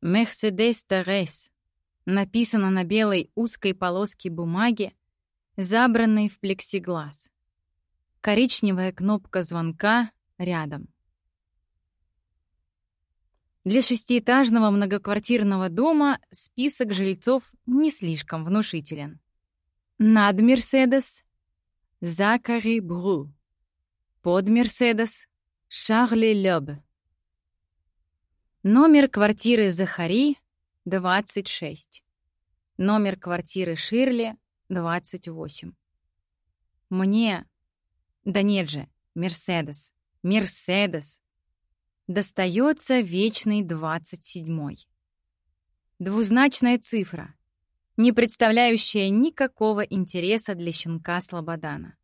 «Мерседес Терес» написано на белой узкой полоске бумаги, забранной в плексиглаз. Коричневая кнопка звонка рядом. Для шестиэтажного многоквартирного дома список жильцов не слишком внушителен. Над Мерседес — Закари Бру. Под Мерседес — Шарли Лёб. Номер квартиры Захари — 26. Номер квартиры Ширли — 28. Мне... Да нет же, Мерседес. Мерседес достается вечный двадцать седьмой. Двузначная цифра, не представляющая никакого интереса для щенка Слободана.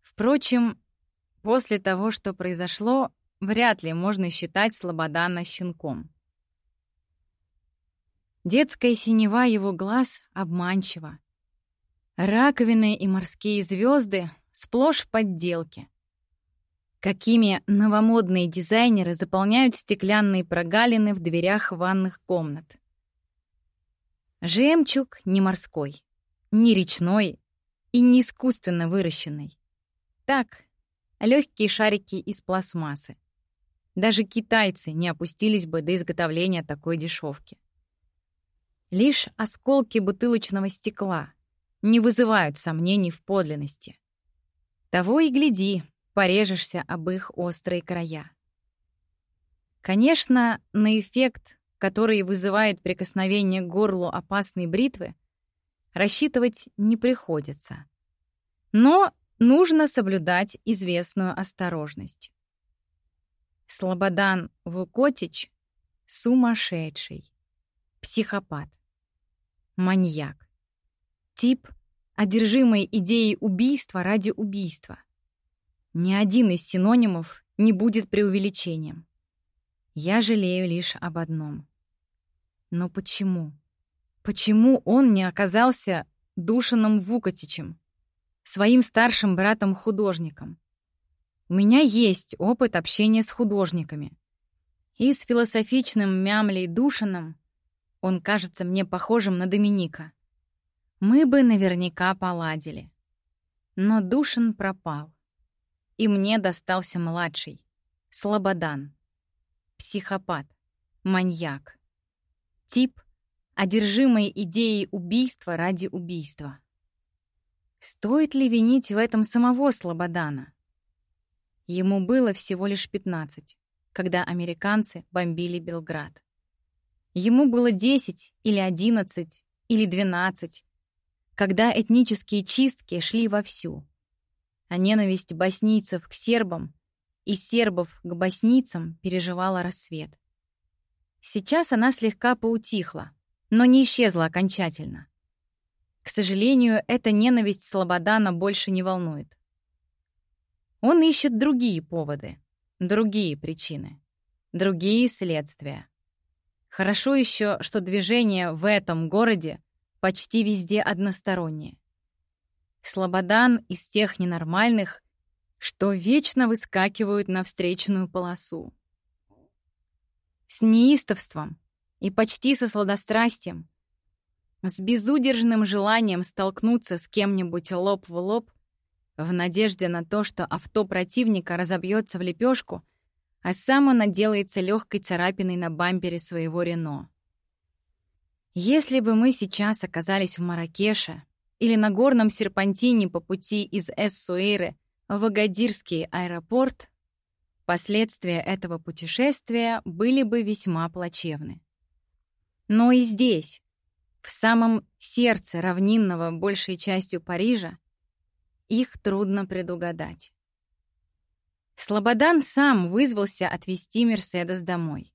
Впрочем, после того, что произошло, вряд ли можно считать Слободана щенком. Детская синева его глаз обманчива. Раковины и морские звезды сплошь подделки какими новомодные дизайнеры заполняют стеклянные прогалины в дверях ванных комнат. Жемчуг не морской, не речной и не искусственно выращенный. Так, легкие шарики из пластмассы. Даже китайцы не опустились бы до изготовления такой дешевки. Лишь осколки бутылочного стекла не вызывают сомнений в подлинности. Того и гляди, порежешься об их острые края. Конечно, на эффект, который вызывает прикосновение к горлу опасной бритвы, рассчитывать не приходится. Но нужно соблюдать известную осторожность. Слободан Вукотич — сумасшедший, психопат, маньяк, тип, одержимый идеей убийства ради убийства. Ни один из синонимов не будет преувеличением. Я жалею лишь об одном. Но почему? Почему он не оказался Душином Вукатичем, своим старшим братом-художником? У меня есть опыт общения с художниками. И с философичным мямлей Душином он кажется мне похожим на Доминика. Мы бы наверняка поладили. Но Душин пропал. И мне достался младший. Слободан. Психопат. Маньяк. Тип, одержимый идеей убийства ради убийства. Стоит ли винить в этом самого Слободана? Ему было всего лишь 15, когда американцы бомбили Белград. Ему было 10 или 11 или 12, когда этнические чистки шли вовсю а ненависть боснийцев к сербам и сербов к боснийцам переживала рассвет. Сейчас она слегка поутихла, но не исчезла окончательно. К сожалению, эта ненависть Слободана больше не волнует. Он ищет другие поводы, другие причины, другие следствия. Хорошо еще, что движение в этом городе почти везде одностороннее. Слободан из тех ненормальных, что вечно выскакивают на встречную полосу. С неистовством и почти со сладострастием, с безудержным желанием столкнуться с кем-нибудь лоб в лоб, в надежде на то, что авто противника разобьется в лепешку, а сам он отделается легкой царапиной на бампере своего Рено. Если бы мы сейчас оказались в Маракеше, или на горном серпантине по пути из Эссуэйры в Агадирский аэропорт, последствия этого путешествия были бы весьма плачевны. Но и здесь, в самом сердце равнинного большей частью Парижа, их трудно предугадать. Слободан сам вызвался отвезти Мерседес домой.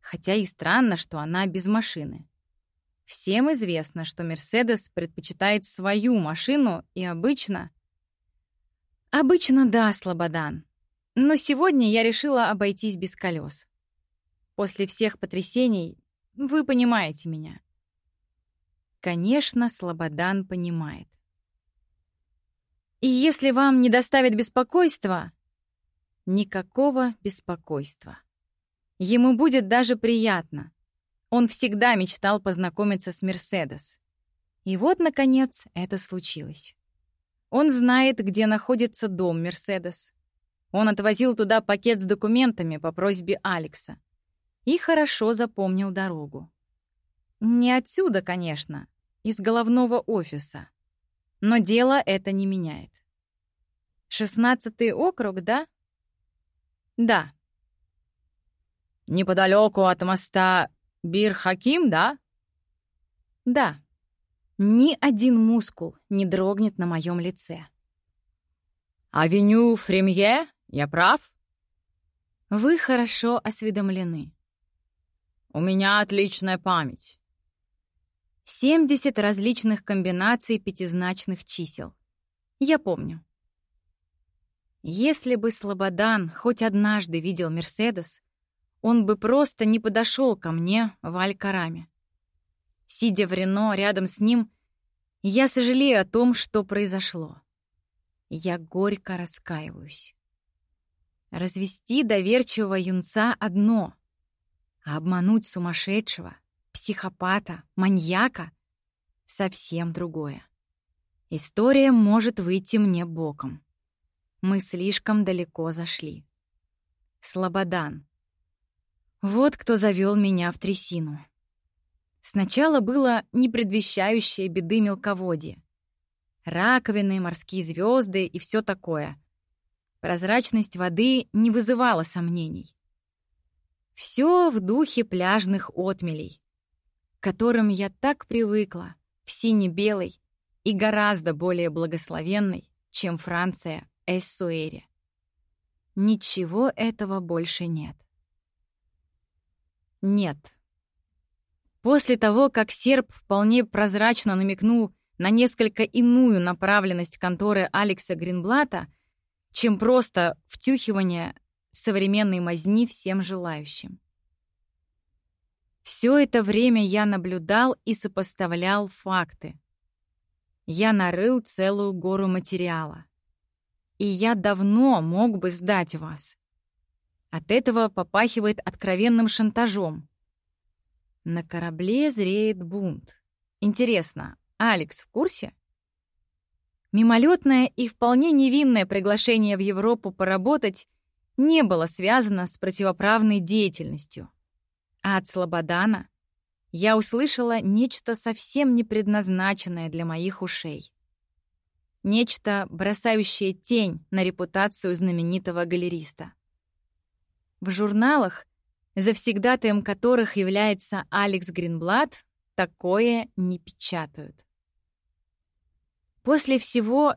Хотя и странно, что она без машины. Всем известно, что Мерседес предпочитает свою машину и обычно... Обычно да, Слободан. Но сегодня я решила обойтись без колес. После всех потрясений вы понимаете меня. Конечно, Слободан понимает. И если вам не доставит беспокойства, никакого беспокойства. Ему будет даже приятно. Он всегда мечтал познакомиться с Мерседес. И вот, наконец, это случилось. Он знает, где находится дом Мерседес. Он отвозил туда пакет с документами по просьбе Алекса. И хорошо запомнил дорогу. Не отсюда, конечно, из головного офиса. Но дело это не меняет. Шестнадцатый округ, да? Да. Неподалеку от моста Бир-Хаким, да? Да. Ни один мускул не дрогнет на моем лице. «Авеню Фремье? Я прав?» «Вы хорошо осведомлены». «У меня отличная память». 70 различных комбинаций пятизначных чисел. Я помню. Если бы Слободан хоть однажды видел Мерседес, он бы просто не подошел ко мне в Алькараме. Сидя в Рено рядом с ним, я сожалею о том, что произошло. Я горько раскаиваюсь. Развести доверчивого юнца — одно, а обмануть сумасшедшего, психопата, маньяка — совсем другое. История может выйти мне боком. Мы слишком далеко зашли. Слободан. Вот кто завел меня в трясину. Сначала было непредвещающее беды мелководье. Раковины, морские звезды и все такое. Прозрачность воды не вызывала сомнений. Все в духе пляжных отмелей, которым я так привыкла, в сине-белой и гораздо более благословенной, чем Франция Эссуэре. Ничего этого больше нет. Нет. После того, как серб вполне прозрачно намекнул на несколько иную направленность конторы Алекса Гринблата, чем просто втюхивание современной мазни всем желающим. Все это время я наблюдал и сопоставлял факты. Я нарыл целую гору материала. И я давно мог бы сдать вас. От этого попахивает откровенным шантажом. На корабле зреет бунт. Интересно, Алекс в курсе? Мимолетное и вполне невинное приглашение в Европу поработать не было связано с противоправной деятельностью. А от Слободана я услышала нечто совсем не предназначенное для моих ушей. Нечто, бросающее тень на репутацию знаменитого галериста. В журналах, завсегдатаем которых является Алекс Гринблад, такое не печатают. После всего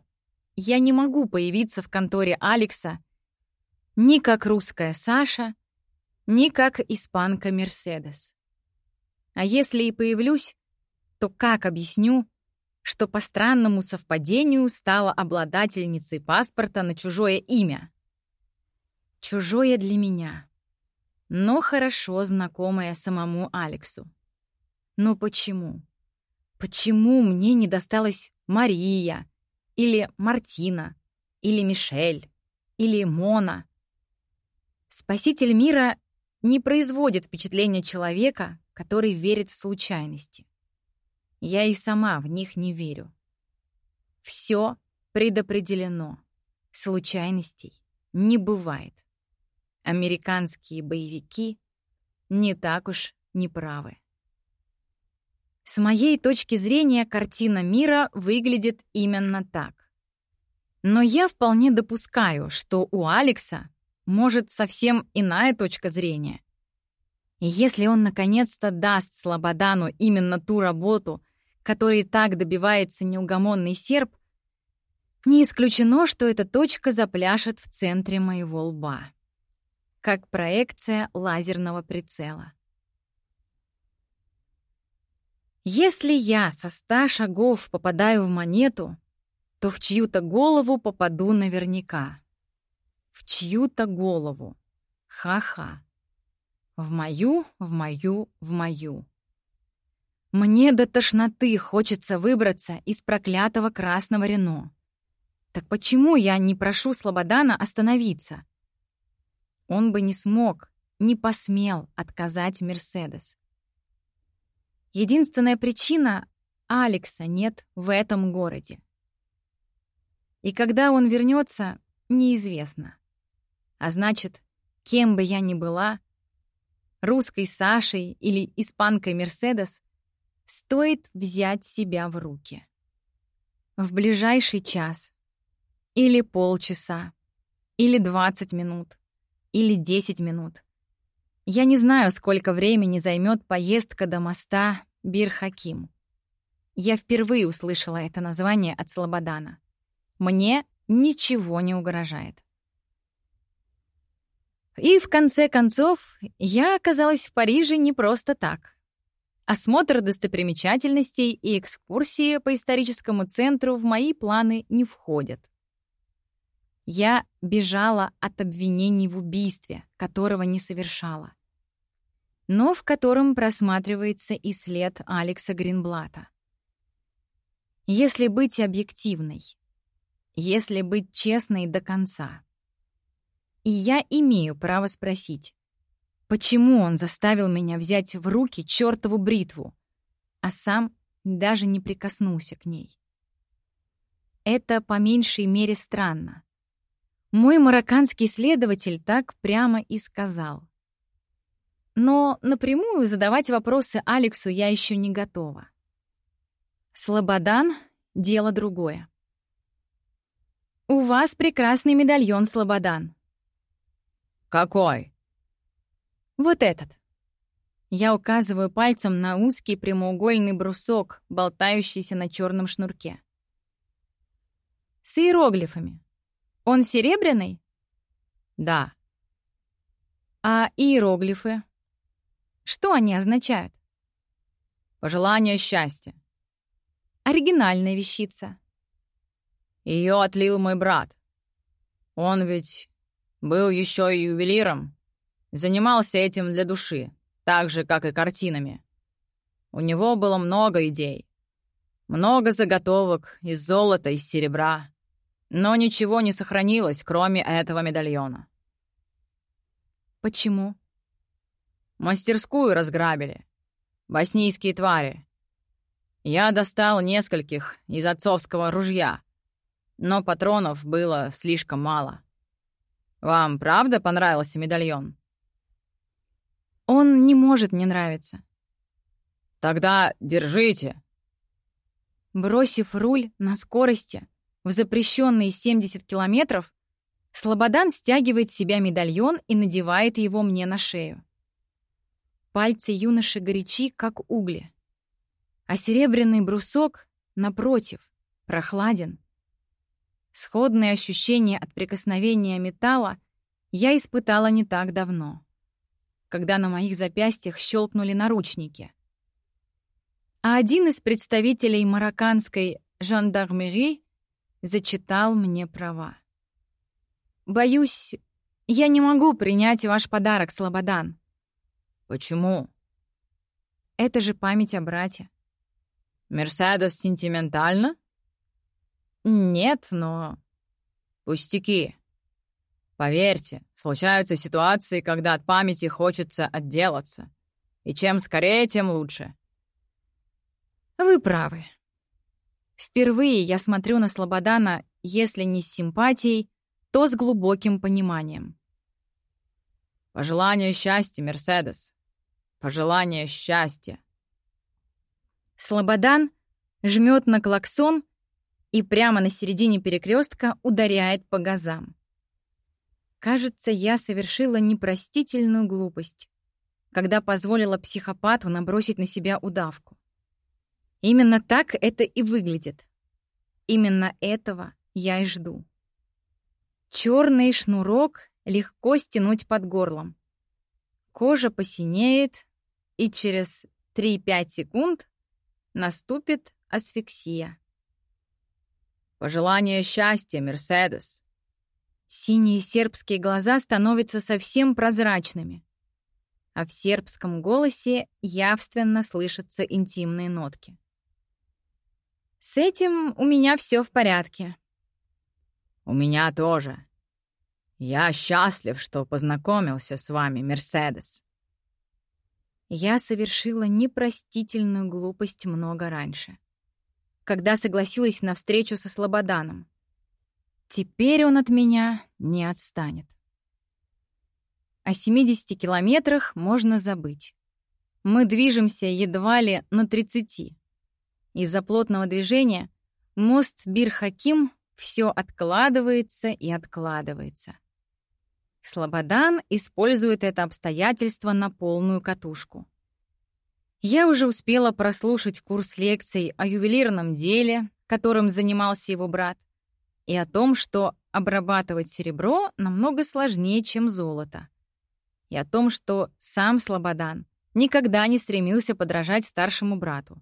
я не могу появиться в конторе Алекса ни как русская Саша, ни как испанка Мерседес. А если и появлюсь, то как объясню, что по странному совпадению стала обладательницей паспорта на чужое имя? Чужое для меня, но хорошо знакомое самому Алексу. Но почему? Почему мне не досталась Мария, или Мартина, или Мишель, или Мона? Спаситель мира не производит впечатления человека, который верит в случайности. Я и сама в них не верю. Все предопределено. Случайностей не бывает американские боевики не так уж неправы. С моей точки зрения, картина мира выглядит именно так. Но я вполне допускаю, что у Алекса может совсем иная точка зрения. И если он наконец-то даст Слободану именно ту работу, которой так добивается неугомонный серб, не исключено, что эта точка запляшет в центре моего лба как проекция лазерного прицела. Если я со ста шагов попадаю в монету, то в чью-то голову попаду наверняка. В чью-то голову. Ха-ха. В мою, в мою, в мою. Мне до тошноты хочется выбраться из проклятого красного Рено. Так почему я не прошу Слободана остановиться? Он бы не смог, не посмел отказать Мерседес. Единственная причина — Алекса нет в этом городе. И когда он вернется, неизвестно. А значит, кем бы я ни была, русской Сашей или испанкой Мерседес, стоит взять себя в руки. В ближайший час или полчаса или 20 минут или 10 минут. Я не знаю, сколько времени займет поездка до моста Бир-Хаким. Я впервые услышала это название от Слободана. Мне ничего не угрожает. И в конце концов, я оказалась в Париже не просто так. Осмотр достопримечательностей и экскурсии по историческому центру в мои планы не входят. Я бежала от обвинений в убийстве, которого не совершала, но в котором просматривается и след Алекса Гринблата. Если быть объективной, если быть честной до конца. И я имею право спросить, почему он заставил меня взять в руки чертову бритву, а сам даже не прикоснулся к ней. Это по меньшей мере странно. Мой марокканский следователь так прямо и сказал. Но напрямую задавать вопросы Алексу я еще не готова. Слободан — дело другое. «У вас прекрасный медальон, Слободан». «Какой?» «Вот этот». Я указываю пальцем на узкий прямоугольный брусок, болтающийся на черном шнурке. С иероглифами. Он серебряный? Да. А иероглифы? Что они означают? Пожелание счастья. Оригинальная вещица. Ее отлил мой брат. Он ведь был еще и ювелиром. Занимался этим для души, так же, как и картинами. У него было много идей. Много заготовок из золота, из серебра. Но ничего не сохранилось, кроме этого медальона. Почему? Мастерскую разграбили. Боснийские твари. Я достал нескольких из отцовского ружья, но патронов было слишком мало. Вам правда понравился медальон? Он не может не нравиться. Тогда держите. Бросив руль на скорости, в запрещенные 70 километров, Слободан стягивает с себя медальон и надевает его мне на шею. Пальцы юноши горячи, как угли. А серебряный брусок, напротив, прохладен. Сходные ощущения от прикосновения металла я испытала не так давно, когда на моих запястьях щелкнули наручники. А один из представителей марокканской жандармерии зачитал мне права. «Боюсь, я не могу принять ваш подарок, Слободан». «Почему?» «Это же память о брате». «Мерседес сентиментально?» «Нет, но...» «Пустяки. Поверьте, случаются ситуации, когда от памяти хочется отделаться. И чем скорее, тем лучше». «Вы правы», Впервые я смотрю на Слободана, если не с симпатией, то с глубоким пониманием. «Пожелание счастья, Мерседес. Пожелание счастья». Слободан жмет на клаксон и прямо на середине перекрестка ударяет по газам. Кажется, я совершила непростительную глупость, когда позволила психопату набросить на себя удавку. Именно так это и выглядит. Именно этого я и жду. Черный шнурок легко стянуть под горлом. Кожа посинеет, и через 3-5 секунд наступит асфиксия. «Пожелание счастья, Мерседес!» Синие сербские глаза становятся совсем прозрачными, а в сербском голосе явственно слышатся интимные нотки. С этим у меня все в порядке. У меня тоже. «Я счастлив, что познакомился с вами, Мерседес». Я совершила непростительную глупость много раньше, когда согласилась на встречу со Слободаном. Теперь он от меня не отстанет. О 70 километрах можно забыть. Мы движемся едва ли на 30. Из-за плотного движения мост Бир-Хаким все откладывается и откладывается. Слободан использует это обстоятельство на полную катушку. Я уже успела прослушать курс лекций о ювелирном деле, которым занимался его брат, и о том, что обрабатывать серебро намного сложнее, чем золото, и о том, что сам Слободан никогда не стремился подражать старшему брату.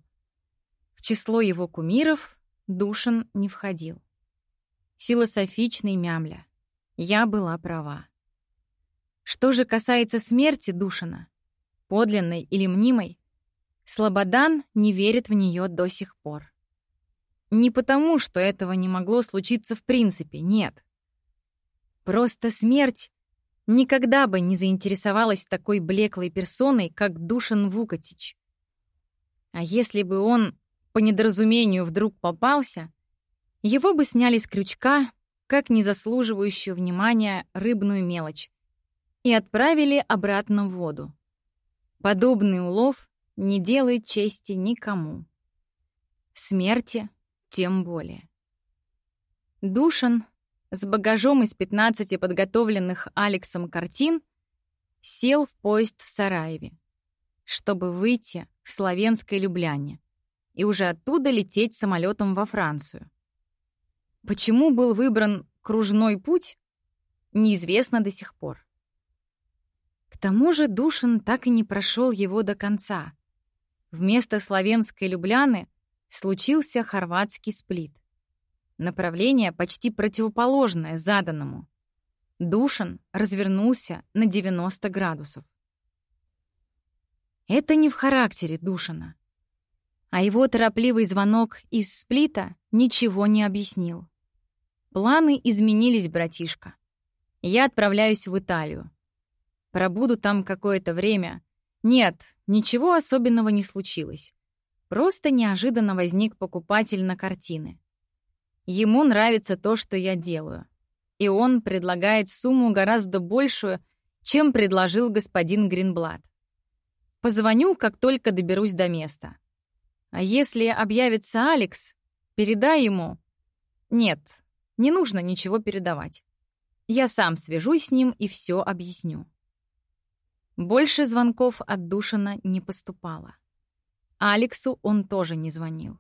В число его кумиров Душин не входил. Философичный мямля. Я была права. Что же касается смерти Душина, подлинной или мнимой, Слободан не верит в нее до сих пор. Не потому, что этого не могло случиться в принципе, нет. Просто смерть никогда бы не заинтересовалась такой блеклой персоной, как Душин Вукатич. А если бы он по недоразумению вдруг попался, его бы сняли с крючка, как незаслуживающую внимания рыбную мелочь, и отправили обратно в воду. Подобный улов не делает чести никому. Смерти тем более. Душан с багажом из 15 подготовленных Алексом картин сел в поезд в Сараеве, чтобы выйти в славянской Любляне и уже оттуда лететь самолетом во Францию. Почему был выбран кружной путь, неизвестно до сих пор. К тому же Душин так и не прошел его до конца. Вместо славянской Любляны случился хорватский сплит. Направление почти противоположное заданному. Душин развернулся на 90 градусов. Это не в характере Душина. А его торопливый звонок из сплита ничего не объяснил. Планы изменились, братишка. Я отправляюсь в Италию. Пробуду там какое-то время. Нет, ничего особенного не случилось. Просто неожиданно возник покупатель на картины. Ему нравится то, что я делаю. И он предлагает сумму гораздо большую, чем предложил господин Гринблад. Позвоню, как только доберусь до места. А если объявится Алекс, передай ему... Нет, не нужно ничего передавать. Я сам свяжусь с ним и все объясню. Больше звонков от Душина не поступало. Алексу он тоже не звонил.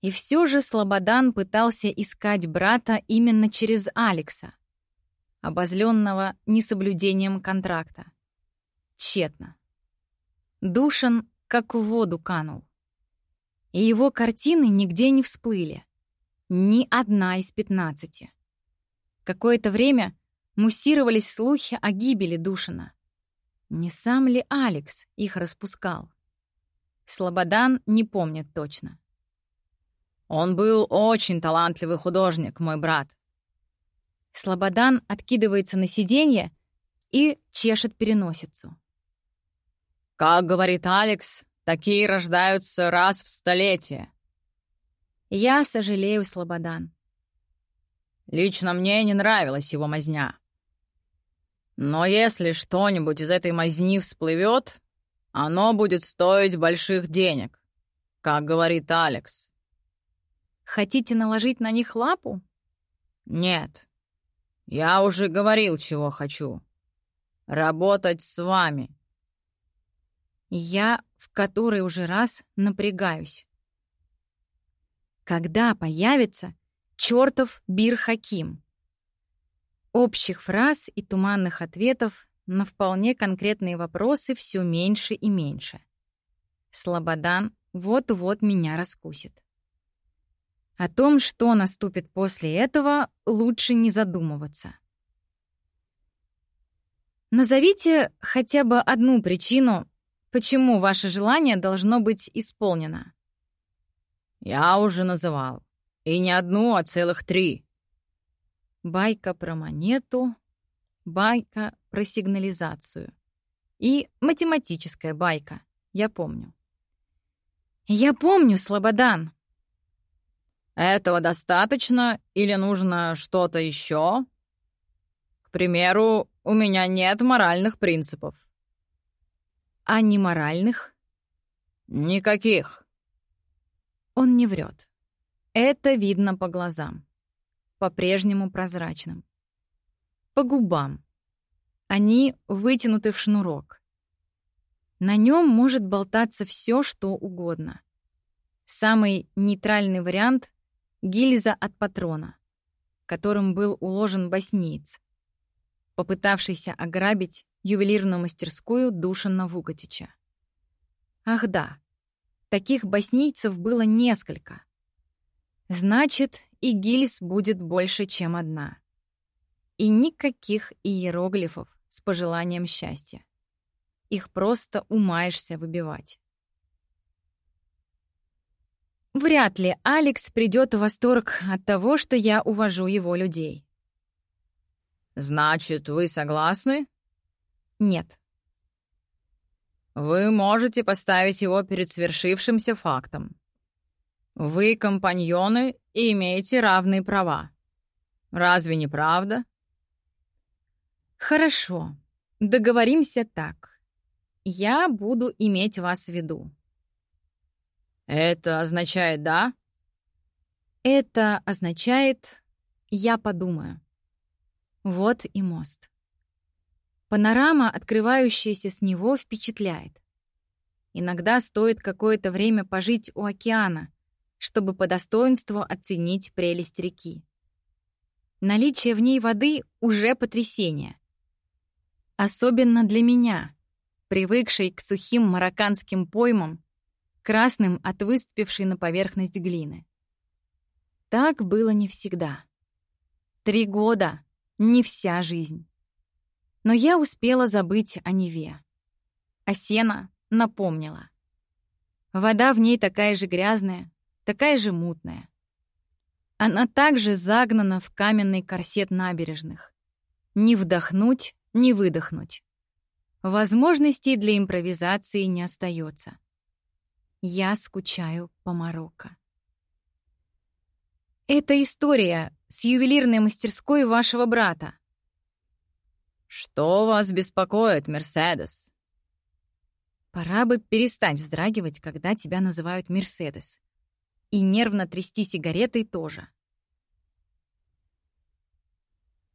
И все же Слободан пытался искать брата именно через Алекса, обозленного несоблюдением контракта. Тщетно. Душин как в воду канул. И его картины нигде не всплыли. Ни одна из пятнадцати. Какое-то время муссировались слухи о гибели Душина. Не сам ли Алекс их распускал? Слободан не помнит точно. Он был очень талантливый художник, мой брат. Слободан откидывается на сиденье и чешет переносицу. Как говорит Алекс, такие рождаются раз в столетие. Я сожалею, Слободан. Лично мне не нравилась его мазня. Но если что-нибудь из этой мазни всплывет, оно будет стоить больших денег, как говорит Алекс. Хотите наложить на них лапу? Нет. Я уже говорил, чего хочу. Работать с вами. Я в который уже раз напрягаюсь. Когда появится чертов Бир-Хаким? Общих фраз и туманных ответов на вполне конкретные вопросы все меньше и меньше. Слободан вот-вот меня раскусит. О том, что наступит после этого, лучше не задумываться. Назовите хотя бы одну причину, почему ваше желание должно быть исполнено. Я уже называл. И не одну, а целых три. Байка про монету, байка про сигнализацию. И математическая байка, я помню. Я помню, Слободан. Этого достаточно или нужно что-то еще? К примеру, у меня нет моральных принципов. А не моральных? Никаких. Он не врет. Это видно по глазам. По-прежнему прозрачным. По губам. Они вытянуты в шнурок. На нем может болтаться все, что угодно. Самый нейтральный вариант — гильза от патрона, которым был уложен босниец, попытавшийся ограбить ювелирную мастерскую Душина Вукатича. Ах да, таких боснийцев было несколько. Значит, и гильз будет больше, чем одна. И никаких иероглифов с пожеланием счастья. Их просто умаешься выбивать. Вряд ли Алекс придет в восторг от того, что я увожу его людей. «Значит, вы согласны?» «Нет». «Вы можете поставить его перед свершившимся фактом. Вы компаньоны и имеете равные права. Разве не правда?» «Хорошо. Договоримся так. Я буду иметь вас в виду». «Это означает «да»?» «Это означает «я подумаю». Вот и мост. Панорама, открывающаяся с него, впечатляет. Иногда стоит какое-то время пожить у океана, чтобы по достоинству оценить прелесть реки. Наличие в ней воды — уже потрясение. Особенно для меня, привыкшей к сухим марокканским поймам, красным от выступившей на поверхность глины. Так было не всегда. Три года — не вся жизнь. Но я успела забыть о Неве. А сена напомнила. Вода в ней такая же грязная, такая же мутная. Она также загнана в каменный корсет набережных. Не вдохнуть, не выдохнуть. Возможностей для импровизации не остается. Я скучаю по Марокко. Это история с ювелирной мастерской вашего брата. Что вас беспокоит, Мерседес? Пора бы перестать вздрагивать, когда тебя называют Мерседес. И нервно трясти сигаретой тоже.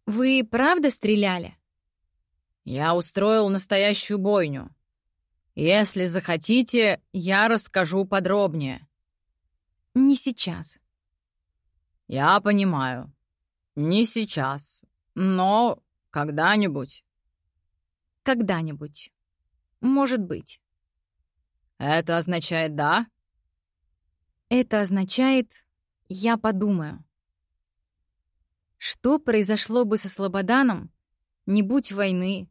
Вы правда стреляли? Я устроил настоящую бойню. Если захотите, я расскажу подробнее. Не сейчас. Я понимаю. Не сейчас. Но когда-нибудь. Когда-нибудь. Может быть. Это означает «да»? Это означает «я подумаю». Что произошло бы со Слободаном, не будь войны,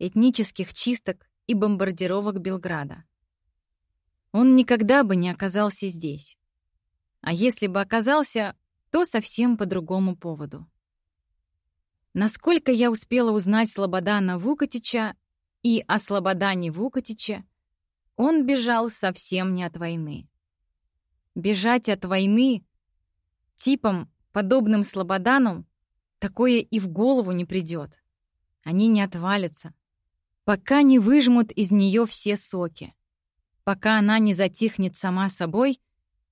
этнических чисток и бомбардировок Белграда. Он никогда бы не оказался здесь. А если бы оказался, то совсем по другому поводу. Насколько я успела узнать Слободана Вукатича и о Слободане Вукатиче, он бежал совсем не от войны. Бежать от войны типом, подобным Слободану, такое и в голову не придет. Они не отвалятся, пока не выжмут из нее все соки, пока она не затихнет сама собой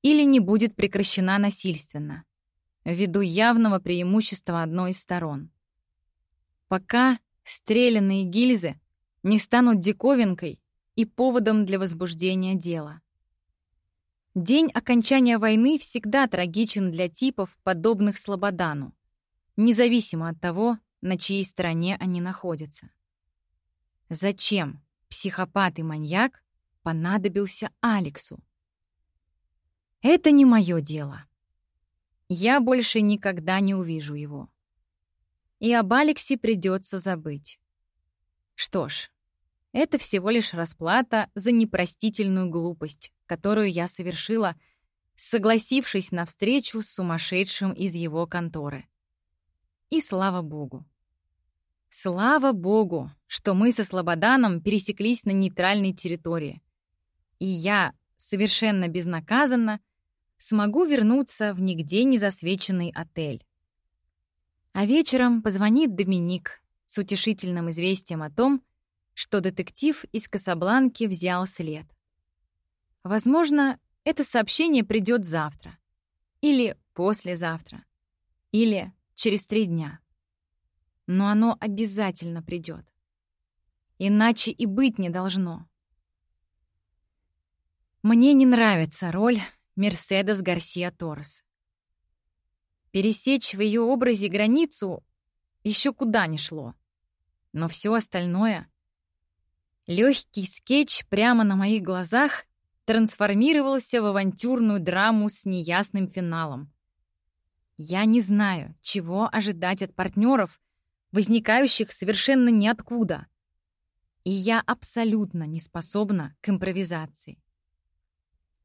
или не будет прекращена насильственно, ввиду явного преимущества одной из сторон. Пока стрелянные гильзы не станут диковинкой и поводом для возбуждения дела. День окончания войны всегда трагичен для типов, подобных Слободану, независимо от того, на чьей стороне они находятся. Зачем психопат и маньяк понадобился Алексу? Это не мое дело. Я больше никогда не увижу его. И об Алексе придется забыть. Что ж, это всего лишь расплата за непростительную глупость, которую я совершила, согласившись на встречу с сумасшедшим из его конторы. И слава богу. Слава богу, что мы со Слободаном пересеклись на нейтральной территории. И я, совершенно безнаказанно, смогу вернуться в нигде не засвеченный отель. А вечером позвонит Доминик с утешительным известием о том, что детектив из Касабланки взял след. Возможно, это сообщение придет завтра. Или послезавтра. Или через три дня. Но оно обязательно придет. Иначе и быть не должно. Мне не нравится роль Мерседес Гарсия Торрес. Пересечь в ее образе границу еще куда ни шло. Но все остальное... Легкий скетч прямо на моих глазах трансформировался в авантюрную драму с неясным финалом. Я не знаю, чего ожидать от партнеров, возникающих совершенно ниоткуда. И я абсолютно не способна к импровизации.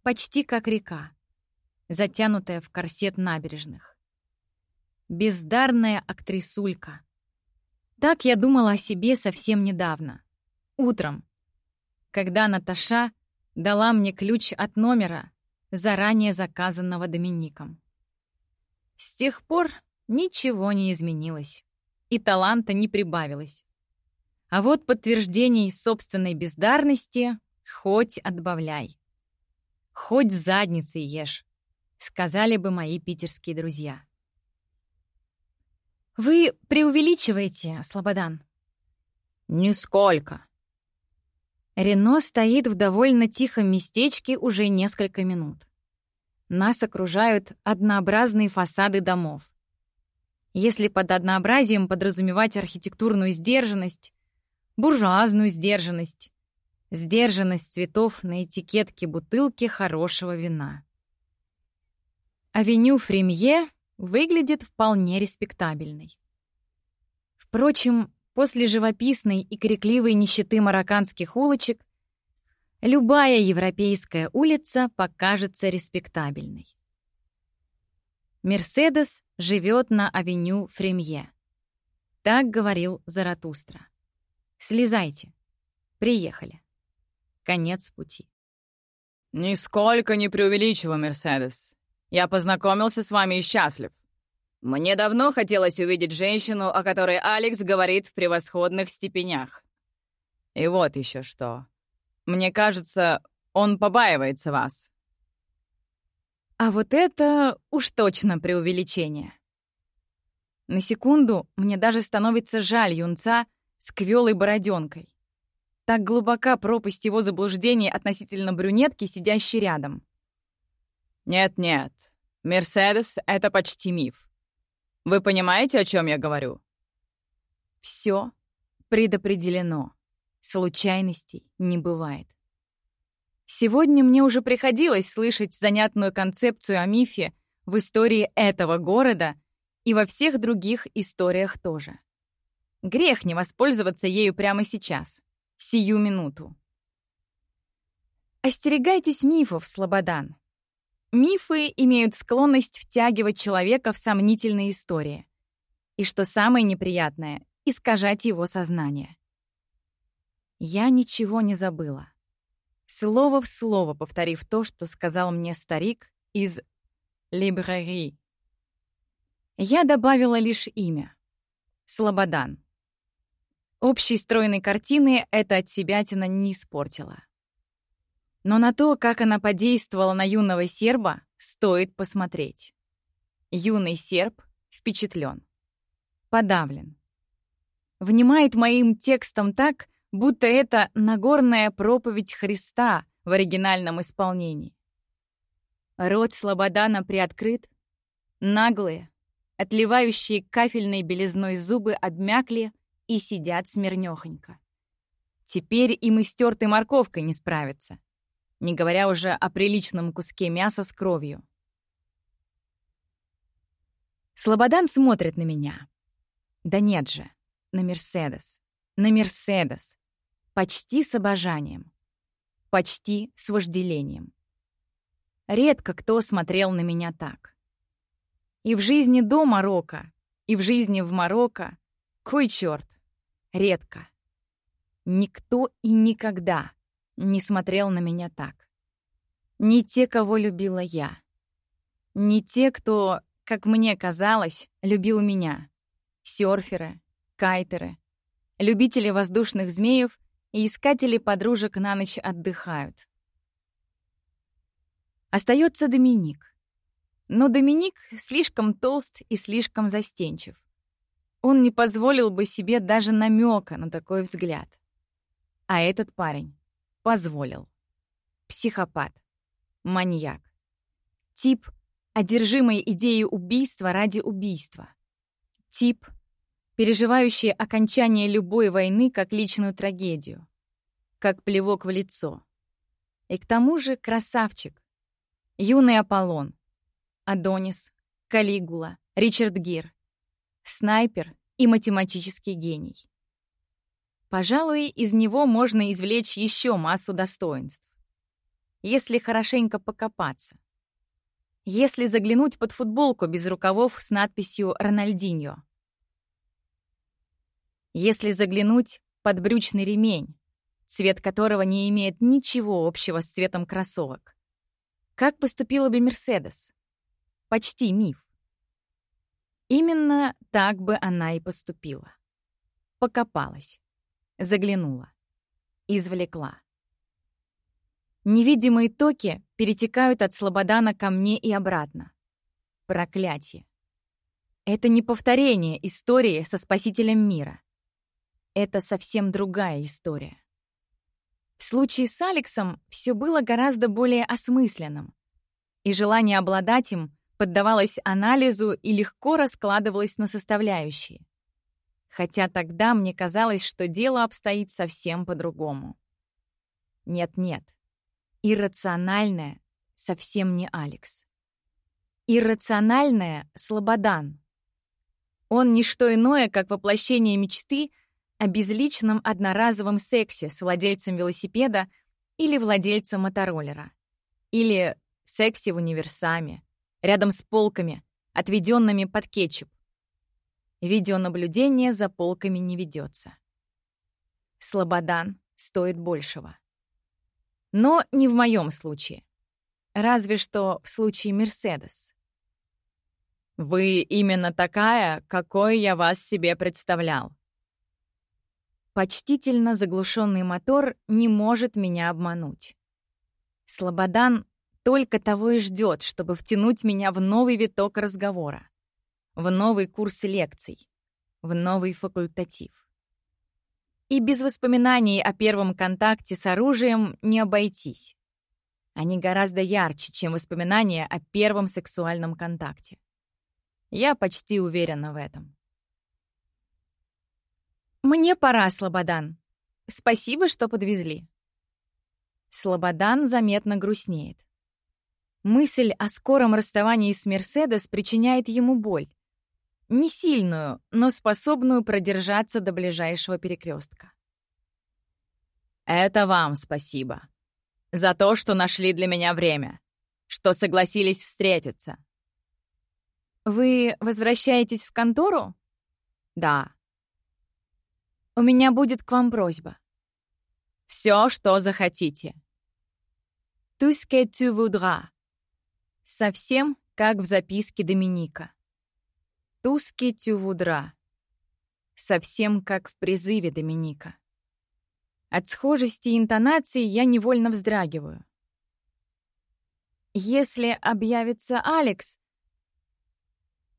Почти как река, затянутая в корсет набережных. Бездарная актрисулька. Так я думала о себе совсем недавно. Утром, когда Наташа дала мне ключ от номера, заранее заказанного Домиником. С тех пор ничего не изменилось, и таланта не прибавилось. А вот подтверждений собственной бездарности хоть отбавляй. Хоть задницей ешь, сказали бы мои питерские друзья. Вы преувеличиваете, Слободан? Нисколько. Рено стоит в довольно тихом местечке уже несколько минут. Нас окружают однообразные фасады домов. Если под однообразием подразумевать архитектурную сдержанность, буржуазную сдержанность, сдержанность цветов на этикетке бутылки хорошего вина. Авеню Фремье выглядит вполне респектабельной. Впрочем, после живописной и крикливой нищеты марокканских улочек любая европейская улица покажется респектабельной. Мерседес живет на авеню Фремье. Так говорил Заратустра. Слезайте. Приехали. Конец пути. «Нисколько не преувеличиваю, Мерседес. Я познакомился с вами и счастлив. Мне давно хотелось увидеть женщину, о которой Алекс говорит в превосходных степенях. И вот еще что. Мне кажется, он побаивается вас. А вот это уж точно преувеличение. На секунду мне даже становится жаль юнца с квелой бороденкой. Так глубока пропасть его заблуждений относительно брюнетки, сидящей рядом. Нет-нет, Мерседес — это почти миф. Вы понимаете, о чем я говорю? Все предопределено. Случайностей не бывает. Сегодня мне уже приходилось слышать занятную концепцию о мифе в истории этого города и во всех других историях тоже. Грех не воспользоваться ею прямо сейчас, сию минуту. Остерегайтесь мифов, Слободан. Мифы имеют склонность втягивать человека в сомнительные истории. И что самое неприятное — искажать его сознание. Я ничего не забыла. Слово в слово повторив то, что сказал мне старик из «Либрари». Я добавила лишь имя — Слободан. Общей стройной картины это от себятина не испортило. Но на то, как она подействовала на юного серба, стоит посмотреть. Юный серб впечатлен, подавлен. Внимает моим текстом так, будто это Нагорная проповедь Христа в оригинальном исполнении. Рот Слободана приоткрыт, наглые, отливающие кафельной белизной зубы обмякли и сидят смирнёхонько. Теперь им и стертой морковкой не справиться не говоря уже о приличном куске мяса с кровью. Слободан смотрит на меня. Да нет же, на Мерседес. На Мерседес. Почти с обожанием. Почти с вожделением. Редко кто смотрел на меня так. И в жизни до Марокко, и в жизни в Марокко, кой черт, редко. Никто и никогда не смотрел на меня так. Не те, кого любила я. Не те, кто, как мне казалось, любил меня. Сёрферы, кайтеры, любители воздушных змеев и искатели подружек на ночь отдыхают. Остается Доминик. Но Доминик слишком толст и слишком застенчив. Он не позволил бы себе даже намека на такой взгляд. А этот парень позволил. Психопат. Маньяк. Тип, одержимый идеей убийства ради убийства. Тип, переживающий окончание любой войны как личную трагедию. Как плевок в лицо. И к тому же красавчик. Юный Аполлон. Адонис. Калигула. Ричард Гир. Снайпер и математический гений. Пожалуй, из него можно извлечь еще массу достоинств. Если хорошенько покопаться. Если заглянуть под футболку без рукавов с надписью «Рональдиньо». Если заглянуть под брючный ремень, цвет которого не имеет ничего общего с цветом кроссовок. Как поступила бы Мерседес? Почти миф. Именно так бы она и поступила. Покопалась. Заглянула. Извлекла. Невидимые токи перетекают от Слободана ко мне и обратно. Проклятие. Это не повторение истории со Спасителем мира. Это совсем другая история. В случае с Алексом все было гораздо более осмысленным, и желание обладать им поддавалось анализу и легко раскладывалось на составляющие хотя тогда мне казалось, что дело обстоит совсем по-другому. Нет-нет, иррациональное совсем не Алекс. Иррациональное — Слободан. Он не что иное, как воплощение мечты о безличном одноразовом сексе с владельцем велосипеда или владельцем мотороллера. Или сексе в универсаме, рядом с полками, отведенными под кетчуп. Видеонаблюдение за полками не ведется. Слободан стоит большего. Но не в моем случае. Разве что в случае Мерседес. «Вы именно такая, какой я вас себе представлял». Почтительно заглушенный мотор не может меня обмануть. Слободан только того и ждет, чтобы втянуть меня в новый виток разговора в новый курс лекций, в новый факультатив. И без воспоминаний о первом контакте с оружием не обойтись. Они гораздо ярче, чем воспоминания о первом сексуальном контакте. Я почти уверена в этом. «Мне пора, Слободан. Спасибо, что подвезли». Слободан заметно грустнеет. Мысль о скором расставании с Мерседес причиняет ему боль. Не сильную, но способную продержаться до ближайшего перекрестка. «Это вам спасибо. За то, что нашли для меня время. Что согласились встретиться». «Вы возвращаетесь в контору?» «Да». «У меня будет к вам просьба». «Все, что захотите». «Tout ce que tu voudras». Совсем как в записке Доминика. Туски тювудра. Совсем как в призыве Доминика. От схожести интонаций я невольно вздрагиваю. Если объявится Алекс...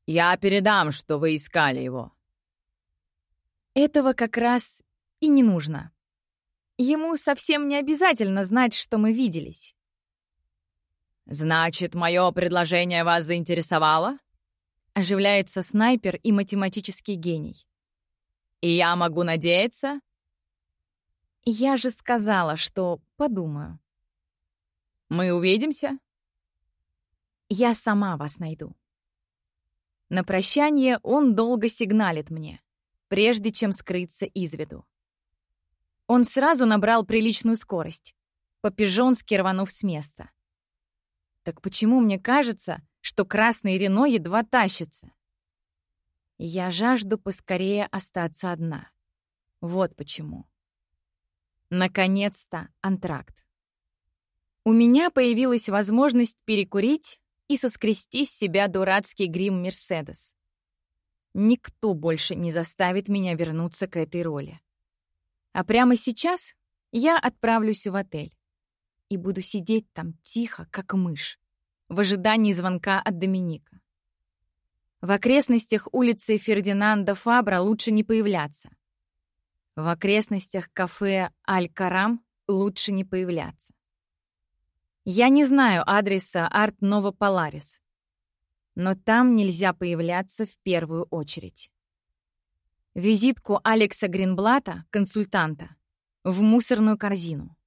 Я передам, что вы искали его. Этого как раз и не нужно. Ему совсем не обязательно знать, что мы виделись. Значит, мое предложение вас заинтересовало? Оживляется снайпер и математический гений. «И я могу надеяться?» «Я же сказала, что подумаю». «Мы увидимся?» «Я сама вас найду». На прощание он долго сигналит мне, прежде чем скрыться из виду. Он сразу набрал приличную скорость, по-пижонски рванув с места. Так почему мне кажется, что красный Рено едва тащится? Я жажду поскорее остаться одна. Вот почему. Наконец-то антракт. У меня появилась возможность перекурить и соскрести с себя дурацкий грим Мерседес. Никто больше не заставит меня вернуться к этой роли. А прямо сейчас я отправлюсь в отель и буду сидеть там тихо, как мышь, в ожидании звонка от Доминика. В окрестностях улицы Фердинанда Фабра лучше не появляться. В окрестностях кафе «Аль-Карам» лучше не появляться. Я не знаю адреса Арт Нова Поларис, но там нельзя появляться в первую очередь. Визитку Алекса Гринблата, консультанта, в мусорную корзину.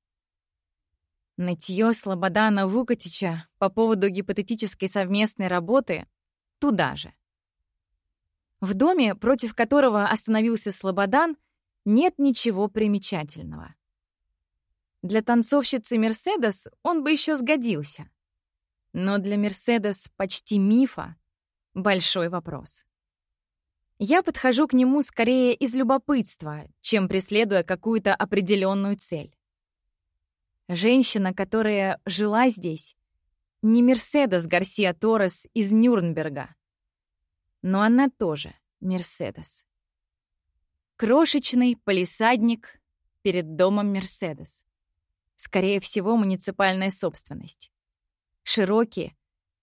Нытье Слободана Вукатича по поводу гипотетической совместной работы туда же. В доме, против которого остановился Слободан, нет ничего примечательного. Для танцовщицы Мерседес он бы еще сгодился. Но для Мерседес почти мифа — большой вопрос. Я подхожу к нему скорее из любопытства, чем преследуя какую-то определенную цель. Женщина, которая жила здесь, не Мерседес Гарсия Торрес из Нюрнберга, но она тоже Мерседес. Крошечный полисадник перед домом Мерседес. Скорее всего, муниципальная собственность. Широкие,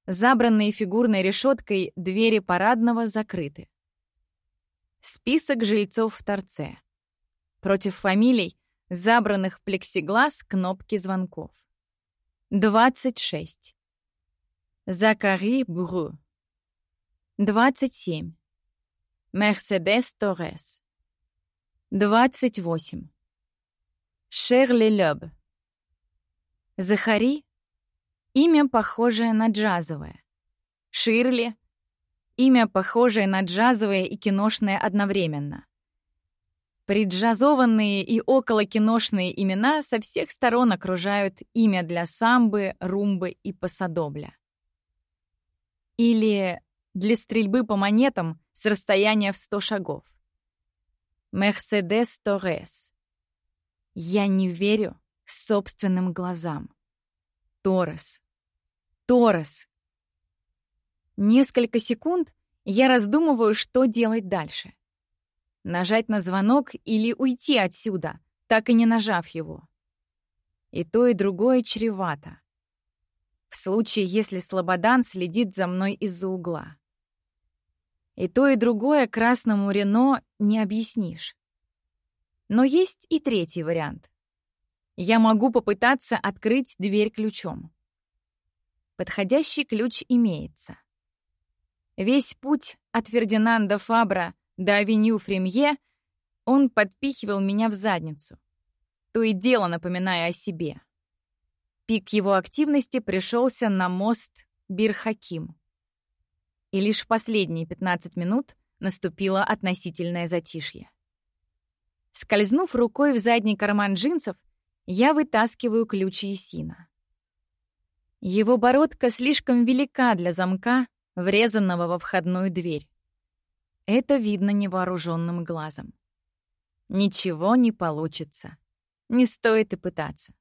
забранные фигурной решеткой двери парадного закрыты. Список жильцов в торце. Против фамилий, забранных в плексиглаз, кнопки звонков. 26. Закари Бру. 27. Мерседес Торрес. 28. Шерли Лёб. Захари — имя, похожее на джазовое. Ширли — имя, похожее на джазовое и киношное одновременно. Приджазованные и околокиношные имена со всех сторон окружают имя для самбы, румбы и пасадобля. Или для стрельбы по монетам с расстояния в 100 шагов. Мерседес Торрес. Я не верю собственным глазам. Торрес. Торрес. Несколько секунд я раздумываю, что делать дальше. Нажать на звонок или уйти отсюда, так и не нажав его. И то, и другое чревато. В случае, если Слободан следит за мной из-за угла. И то, и другое красному Рено не объяснишь. Но есть и третий вариант. Я могу попытаться открыть дверь ключом. Подходящий ключ имеется. Весь путь от Фердинанда Фабра до авеню Фремье он подпихивал меня в задницу, то и дело напоминая о себе. Пик его активности пришелся на мост Бирхаким и лишь в последние 15 минут наступило относительное затишье. Скользнув рукой в задний карман джинсов, я вытаскиваю ключ Есина. Его бородка слишком велика для замка, врезанного во входную дверь. Это видно невооруженным глазом. Ничего не получится. Не стоит и пытаться.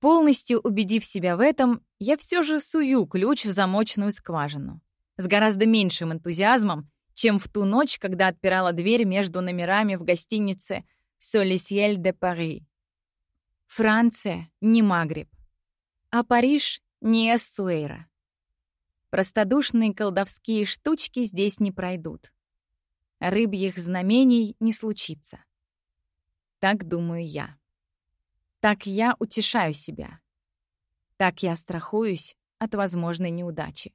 Полностью убедив себя в этом, я все же сую ключ в замочную скважину с гораздо меньшим энтузиазмом, чем в ту ночь, когда отпирала дверь между номерами в гостинице «Солисьель де Пари». Франция — не Магриб, а Париж — не Эссуэйра. Простодушные колдовские штучки здесь не пройдут. Рыбьих знамений не случится. Так думаю я. Так я утешаю себя. Так я страхуюсь от возможной неудачи.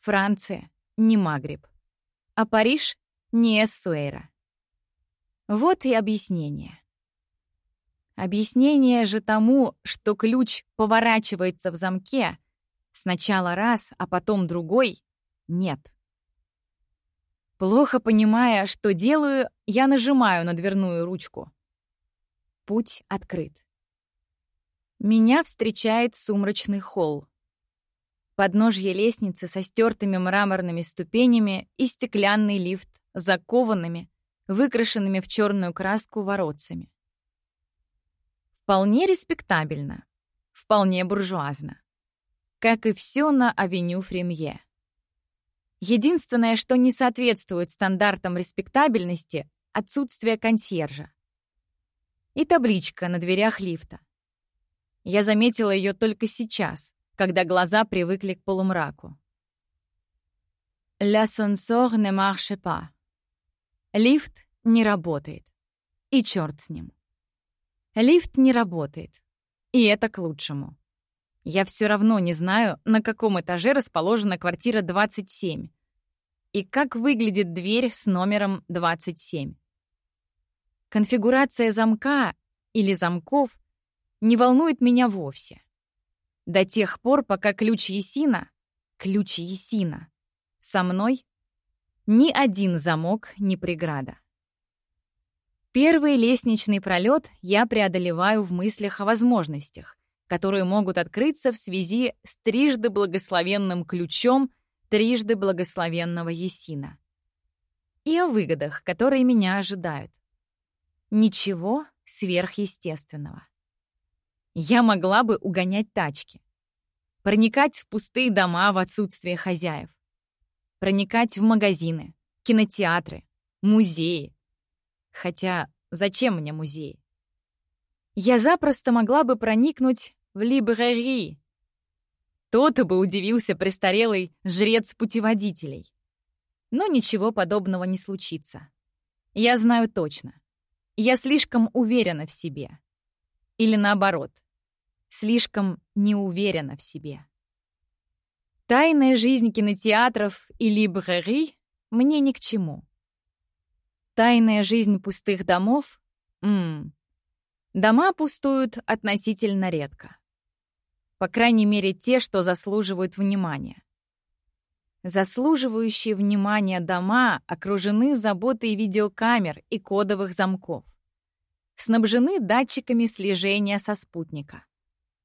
Франция — не Магриб, а Париж — не Эссуэйра. Вот и объяснение. Объяснение же тому, что ключ поворачивается в замке, сначала раз, а потом другой, нет. Плохо понимая, что делаю, я нажимаю на дверную ручку. Путь открыт. Меня встречает сумрачный холл. Подножье лестницы со стертыми мраморными ступенями и стеклянный лифт закованными, выкрашенными в черную краску воротцами. Вполне респектабельно, вполне буржуазно. Как и все на авеню Фремье. Единственное, что не соответствует стандартам респектабельности — отсутствие консьержа. И табличка на дверях лифта. Я заметила ее только сейчас, когда глаза привыкли к полумраку. «L'ascenseur ne marche pas». Лифт не работает. И черт с ним. Лифт не работает. И это к лучшему. Я все равно не знаю, на каком этаже расположена квартира 27 и как выглядит дверь с номером 27. Конфигурация замка или замков не волнует меня вовсе. До тех пор, пока ключ Есина, ключ Есина, со мной, ни один замок не преграда. Первый лестничный пролет я преодолеваю в мыслях о возможностях, которые могут открыться в связи с трижды благословенным ключом трижды благословенного Есина. И о выгодах, которые меня ожидают. Ничего сверхъестественного. Я могла бы угонять тачки, проникать в пустые дома в отсутствие хозяев, проникать в магазины, кинотеатры, музеи, Хотя зачем мне музей? Я запросто могла бы проникнуть в либрари. Тот бы удивился престарелый жрец путеводителей. Но ничего подобного не случится. Я знаю точно. Я слишком уверена в себе. Или наоборот, слишком не уверена в себе. Тайная жизнь кинотеатров и либрари мне ни к чему. Тайная жизнь пустых домов? Ммм. Дома пустуют относительно редко. По крайней мере, те, что заслуживают внимания. Заслуживающие внимания дома окружены заботой видеокамер и кодовых замков. Снабжены датчиками слежения со спутника,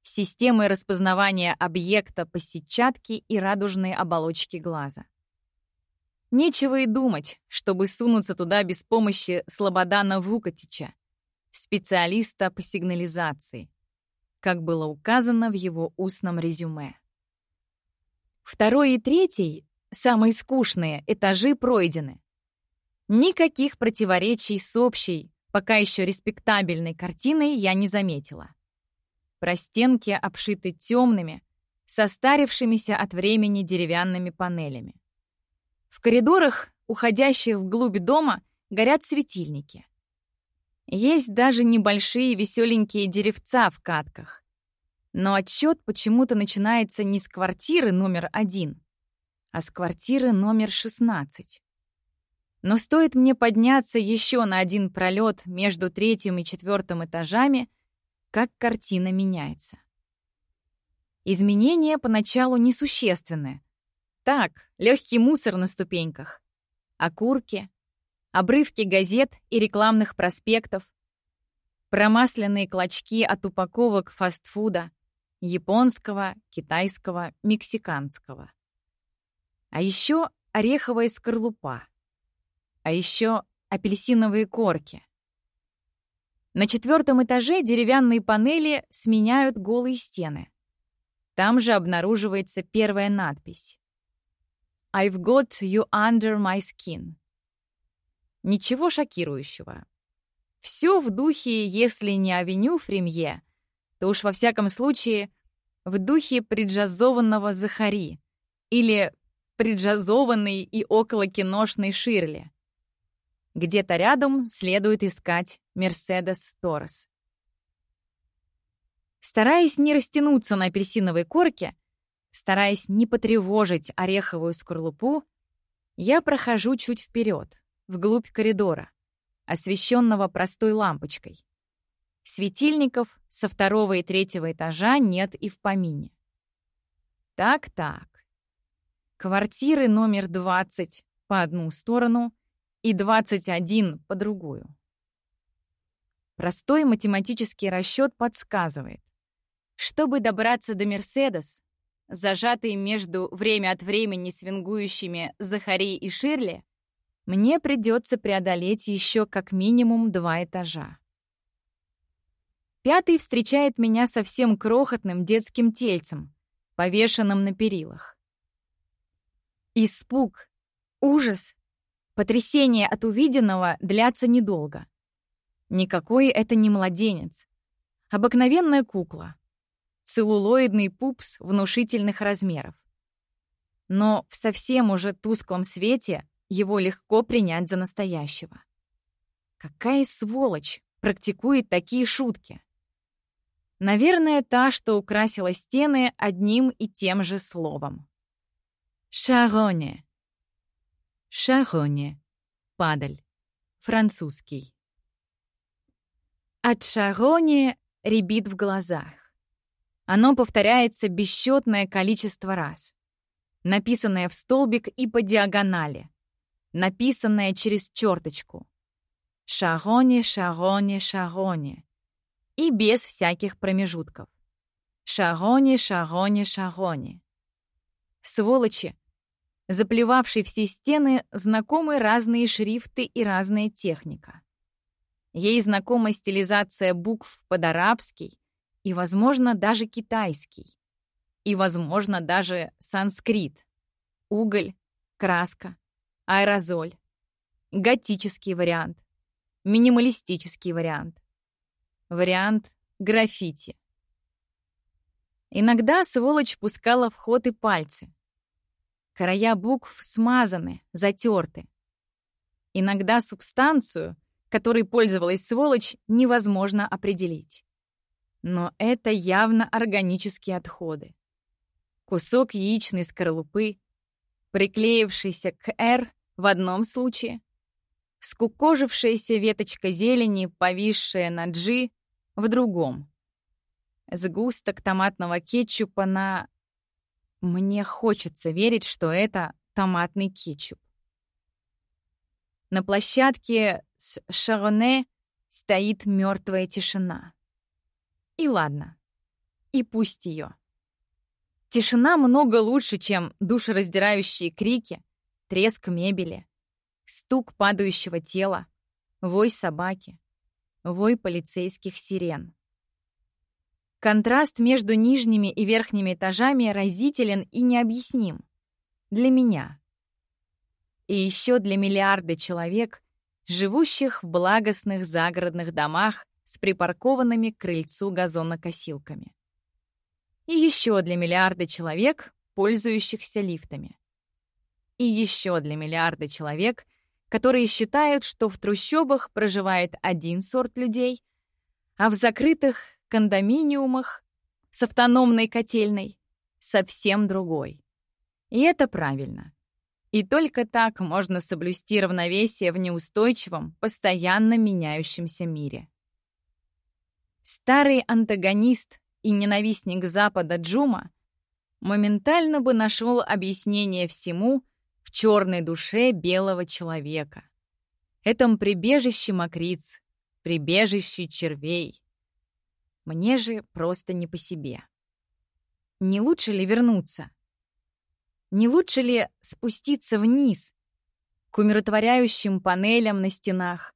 системой распознавания объекта по сетчатке и радужной оболочке глаза. Нечего и думать, чтобы сунуться туда без помощи Слободана Вукатича, специалиста по сигнализации, как было указано в его устном резюме. Второй и третий, самые скучные, этажи пройдены. Никаких противоречий с общей, пока еще респектабельной картиной я не заметила. Простенки обшиты темными, состарившимися от времени деревянными панелями. В коридорах, уходящих вглубь дома, горят светильники. Есть даже небольшие веселенькие деревца в катках. Но отчет почему-то начинается не с квартиры номер один, а с квартиры номер 16. Но стоит мне подняться еще на один пролет между третьим и четвертым этажами, как картина меняется. Изменения поначалу несущественны, так, легкий мусор на ступеньках. Окурки, обрывки газет и рекламных проспектов, промасленные клочки от упаковок фастфуда, японского, китайского, мексиканского. А еще ореховая скорлупа. А еще апельсиновые корки. На четвертом этаже деревянные панели сменяют голые стены. Там же обнаруживается первая надпись. I've got you under my skin. Ничего шокирующего. Все в духе, если не авеню Фремье, то уж во всяком случае в духе преджазованного Захари или преджазованный и околокиношный Ширли. Где-то рядом следует искать Мерседес Торрес. Стараясь не растянуться на апельсиновой корке, Стараясь не потревожить ореховую скорлупу, я прохожу чуть вперед, вглубь коридора, освещенного простой лампочкой. Светильников со второго и третьего этажа нет и в помине. Так-так. Квартиры номер 20 по одну сторону и 21 по другую. Простой математический расчет подсказывает. Чтобы добраться до Мерседес, зажатый между время от времени свингующими Захари и Ширли, мне придется преодолеть еще как минимум два этажа. Пятый встречает меня совсем крохотным детским тельцем, повешенным на перилах. Испуг, ужас, потрясение от увиденного длятся недолго. Никакой это не младенец. Обыкновенная кукла. Целлулоидный пупс внушительных размеров. Но в совсем уже тусклом свете его легко принять за настоящего. Какая сволочь практикует такие шутки? Наверное, та, что украсила стены одним и тем же словом. Шароне. Шароне. Падаль. Французский. От шароне рябит в глазах. Оно повторяется бесчетное количество раз. Написанное в столбик и по диагонали написанное через черточку. Шароне, Шароне, Шароне. И без всяких промежутков. Шароне, Шароне, Шароне. Сволочи, заплевавшие все стены, знакомы разные шрифты и разная техника. Ей знакома стилизация букв под арабский и, возможно, даже китайский. И, возможно, даже санскрит. Уголь, краска, аэрозоль, готический вариант, минималистический вариант, вариант граффити. Иногда сволочь пускала в ход и пальцы. Края букв смазаны, затерты. Иногда субстанцию, которой пользовалась сволочь, невозможно определить. Но это явно органические отходы. Кусок яичной скорлупы, приклеившийся к «Р» в одном случае, скукожившаяся веточка зелени, повисшая на «G» в другом. Сгусток томатного кетчупа на... Мне хочется верить, что это томатный кетчуп. На площадке с Шароне стоит мертвая тишина. И ладно. И пусть ее. Тишина много лучше, чем душераздирающие крики, треск мебели, стук падающего тела, вой собаки, вой полицейских сирен. Контраст между нижними и верхними этажами разителен и необъясним. Для меня. И еще для миллиарда человек, живущих в благостных загородных домах с припаркованными к крыльцу газонокосилками и еще для миллиарда человек, пользующихся лифтами. И еще для миллиарда человек, которые считают, что в трущобах проживает один сорт людей, а в закрытых кондоминиумах с автономной котельной совсем другой. И это правильно. И только так можно соблюсти равновесие в неустойчивом, постоянно меняющемся мире. Старый антагонист и ненавистник Запада Джума моментально бы нашел объяснение всему черной душе белого человека. Этом прибежище мокриц, прибежище червей. Мне же просто не по себе. Не лучше ли вернуться? Не лучше ли спуститься вниз, к умиротворяющим панелям на стенах,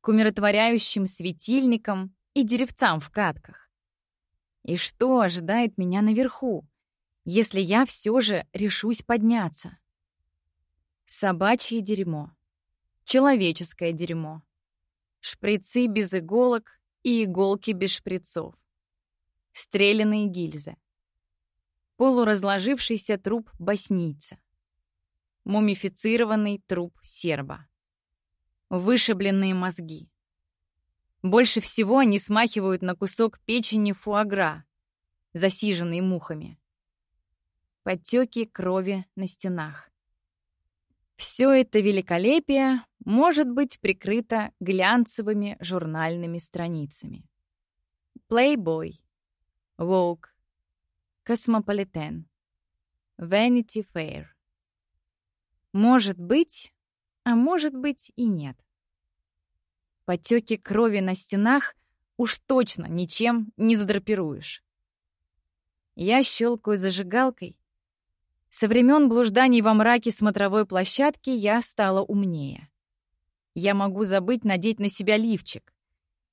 к умиротворяющим светильникам и деревцам в катках? И что ожидает меня наверху, если я все же решусь подняться? Собачье дерьмо. Человеческое дерьмо. Шприцы без иголок и иголки без шприцов. Стреляные гильзы. Полуразложившийся труп боснийца. Мумифицированный труп серба. Вышибленные мозги. Больше всего они смахивают на кусок печени фуагра, засиженный мухами. Подтеки крови на стенах. Все это великолепие может быть прикрыто глянцевыми журнальными страницами. Playboy, Vogue, Cosmopolitan, Vanity Fair. Может быть, а может быть и нет. Потеки крови на стенах уж точно ничем не задрапируешь. Я щелкаю зажигалкой. Со времен блужданий во мраке смотровой площадки я стала умнее. Я могу забыть надеть на себя лифчик.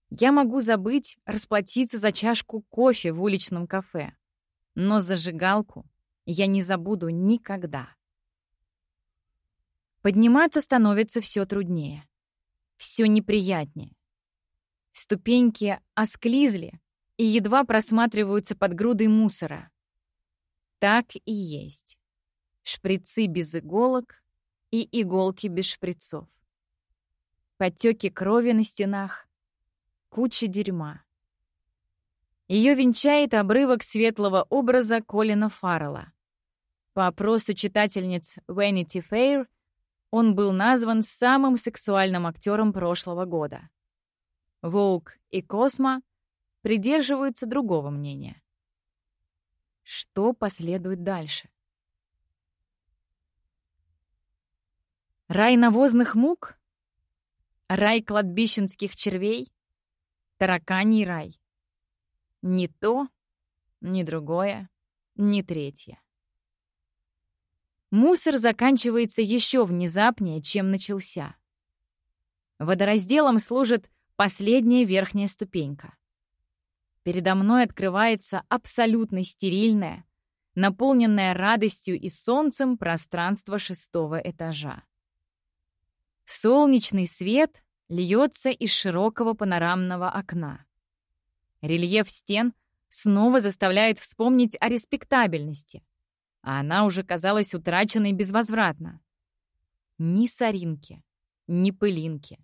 Я могу забыть расплатиться за чашку кофе в уличном кафе. Но зажигалку я не забуду никогда. Подниматься становится все труднее. Все неприятнее. Ступеньки осклизли и едва просматриваются под грудой мусора. Так и есть. Шприцы без иголок и иголки без шприцов. Потеки крови на стенах, куча дерьма. Ее венчает обрывок светлого образа Колина Фаррелла. По опросу читательниц Vanity Fair он был назван самым сексуальным актером прошлого года. Vogue и Cosmo придерживаются другого мнения. Что последует дальше? Рай навозных мук? Рай кладбищенских червей? Тараканий рай? Ни то, ни другое, ни третье. Мусор заканчивается еще внезапнее, чем начался. Водоразделом служит последняя верхняя ступенька. Передо мной открывается абсолютно стерильное, наполненное радостью и солнцем пространство шестого этажа. Солнечный свет льется из широкого панорамного окна. Рельеф стен снова заставляет вспомнить о респектабельности — а она уже казалась утраченной безвозвратно. Ни соринки, ни пылинки.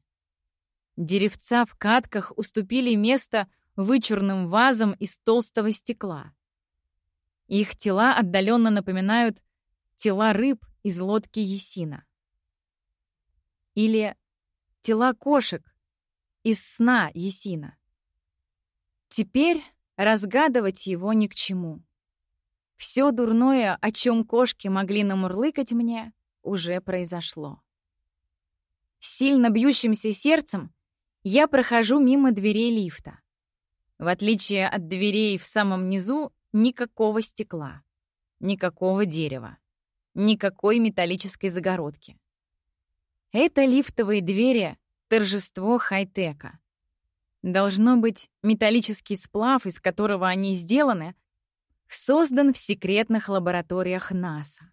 Деревца в катках уступили место вычурным вазам из толстого стекла. Их тела отдаленно напоминают тела рыб из лодки Есина. Или тела кошек из сна Есина. Теперь разгадывать его ни к чему. Все дурное, о чем кошки могли намурлыкать мне, уже произошло. сильно бьющимся сердцем я прохожу мимо дверей лифта. В отличие от дверей в самом низу, никакого стекла, никакого дерева, никакой металлической загородки. Это лифтовые двери — торжество хай-тека. Должно быть, металлический сплав, из которого они сделаны, создан в секретных лабораториях НАСА.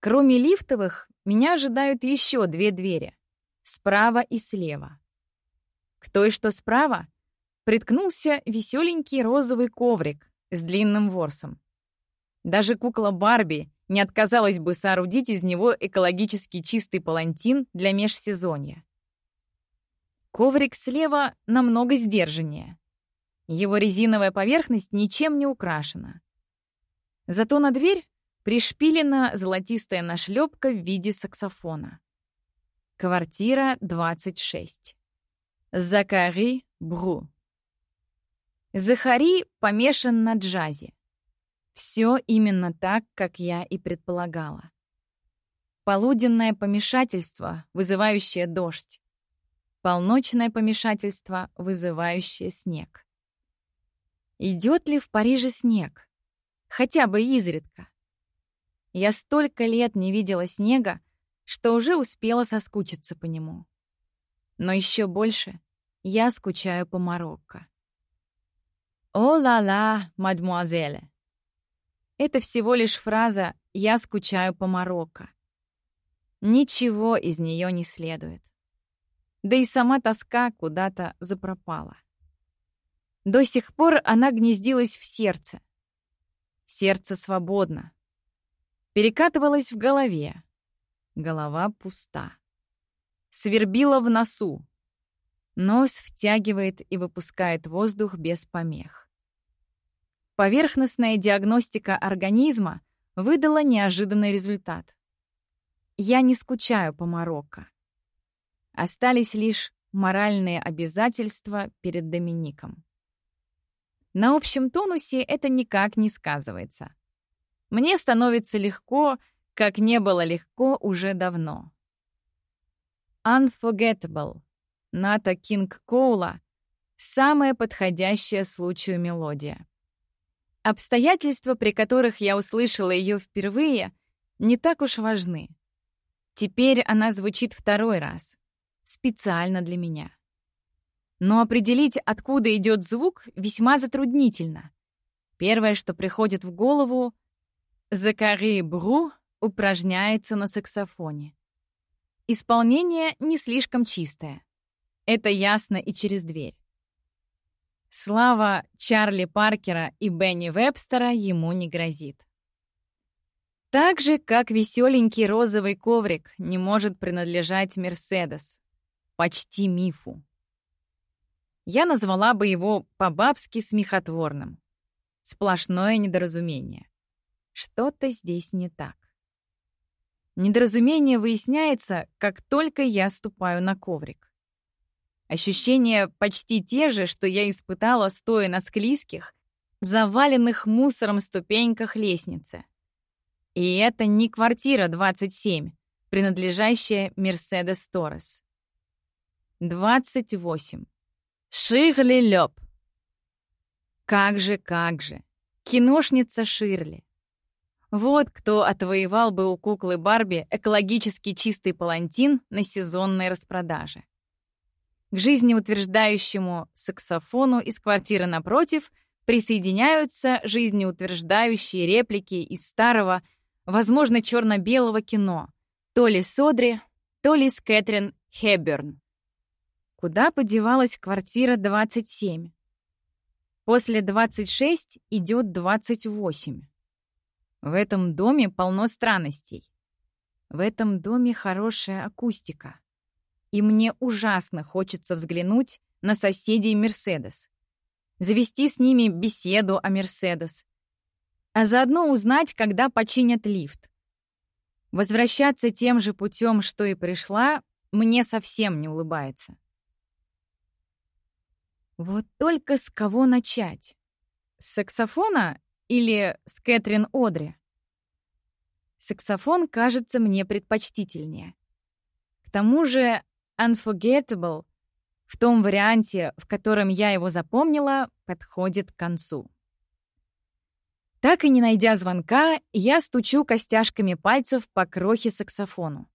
Кроме лифтовых, меня ожидают еще две двери — справа и слева. К той, что справа, приткнулся веселенький розовый коврик с длинным ворсом. Даже кукла Барби не отказалась бы соорудить из него экологически чистый палантин для межсезонья. Коврик слева намного сдержаннее. Его резиновая поверхность ничем не украшена. Зато на дверь пришпилена золотистая нашлепка в виде саксофона. Квартира 26. Закари Бру. Захари помешан на джазе. Все именно так, как я и предполагала. Полуденное помешательство, вызывающее дождь. Полночное помешательство, вызывающее снег. Идет ли в Париже снег? Хотя бы изредка. Я столько лет не видела снега, что уже успела соскучиться по нему. Но еще больше я скучаю по Марокко. «О-ла-ла, мадмуазеле!» Это всего лишь фраза «я скучаю по Марокко». Ничего из нее не следует. Да и сама тоска куда-то запропала. До сих пор она гнездилась в сердце. Сердце свободно. Перекатывалась в голове. Голова пуста. Свербила в носу. Нос втягивает и выпускает воздух без помех. Поверхностная диагностика организма выдала неожиданный результат. Я не скучаю по Марокко. Остались лишь моральные обязательства перед Домиником. На общем тонусе это никак не сказывается. Мне становится легко, как не было легко уже давно. Unforgettable Ната Кинг Коула — самая подходящая случаю мелодия. Обстоятельства, при которых я услышала ее впервые, не так уж важны. Теперь она звучит второй раз, специально для меня. Но определить, откуда идет звук, весьма затруднительно. Первое, что приходит в голову — Закари Бру упражняется на саксофоне. Исполнение не слишком чистое. Это ясно и через дверь. Слава Чарли Паркера и Бенни Вебстера ему не грозит. Так же, как веселенький розовый коврик не может принадлежать Мерседес. Почти мифу. Я назвала бы его по-бабски смехотворным. Сплошное недоразумение. Что-то здесь не так. Недоразумение выясняется, как только я ступаю на коврик. Ощущения почти те же, что я испытала, стоя на склизких, заваленных мусором ступеньках лестницы. И это не квартира 27, принадлежащая Мерседес Торрес. 28. Ширли Лёб. Как же, как же. Киношница Ширли. Вот кто отвоевал бы у куклы Барби экологически чистый палантин на сезонной распродаже. К жизнеутверждающему саксофону из квартиры напротив присоединяются жизнеутверждающие реплики из старого, возможно, черно-белого кино, то ли Содри, то ли с Кэтрин Хэбберн. Куда подевалась квартира 27? После 26 идет 28. В этом доме полно странностей. В этом доме хорошая акустика. И мне ужасно хочется взглянуть на соседей Мерседес. Завести с ними беседу о Мерседес. А заодно узнать, когда починят лифт. Возвращаться тем же путем, что и пришла, мне совсем не улыбается. Вот только с кого начать? С саксофона или с Кэтрин Одри? Саксофон кажется мне предпочтительнее. К тому же Unforgettable в том варианте, в котором я его запомнила, подходит к концу. Так и не найдя звонка, я стучу костяшками пальцев по крохе саксофону.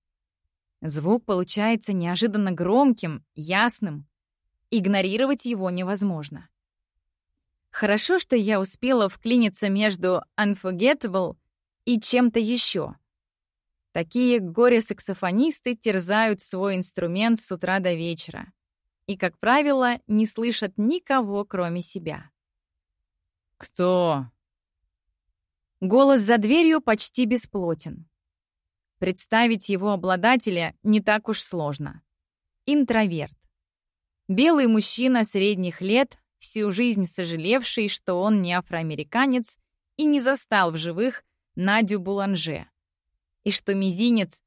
Звук получается неожиданно громким, ясным. Игнорировать его невозможно. Хорошо, что я успела вклиниться между Unforgettable и чем-то еще. Такие горе-саксофонисты терзают свой инструмент с утра до вечера и, как правило, не слышат никого, кроме себя. «Кто?» Голос за дверью почти бесплотен. Представить его обладателя не так уж сложно. Интроверт. Белый мужчина средних лет всю жизнь сожалевший, что он не афроамериканец и не застал в живых Надю Буланже, и что мизинец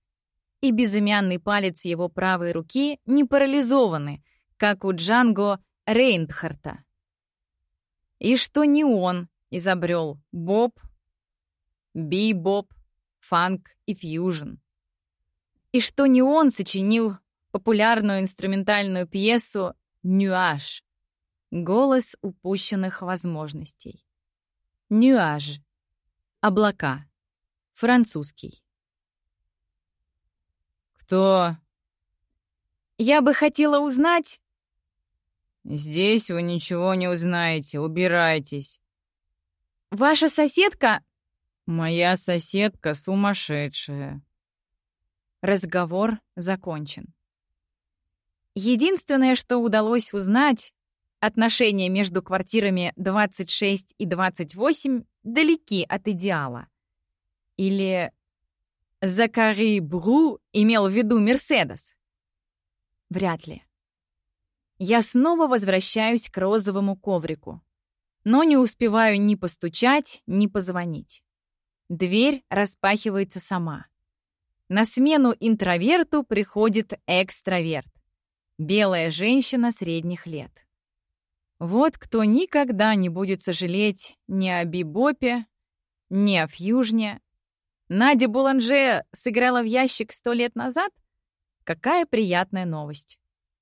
и безымянный палец его правой руки не парализованы, как у Джанго Рейндхарта. И что не он изобрел боб, би-боб, фанк и фьюжн. И что не он сочинил популярную инструментальную пьесу «Нюаж», Голос упущенных возможностей. Нюаж. Облака. Французский. «Кто?» «Я бы хотела узнать...» «Здесь вы ничего не узнаете, убирайтесь». «Ваша соседка...» «Моя соседка сумасшедшая». Разговор закончен. Единственное, что удалось узнать, Отношения между квартирами 26 и 28 далеки от идеала. Или Закари Бру имел в виду Мерседес? Вряд ли. Я снова возвращаюсь к розовому коврику, но не успеваю ни постучать, ни позвонить. Дверь распахивается сама. На смену интроверту приходит экстраверт. Белая женщина средних лет. Вот кто никогда не будет сожалеть ни о бибопе, ни о фьюжне. Надя Буланже сыграла в ящик сто лет назад? Какая приятная новость.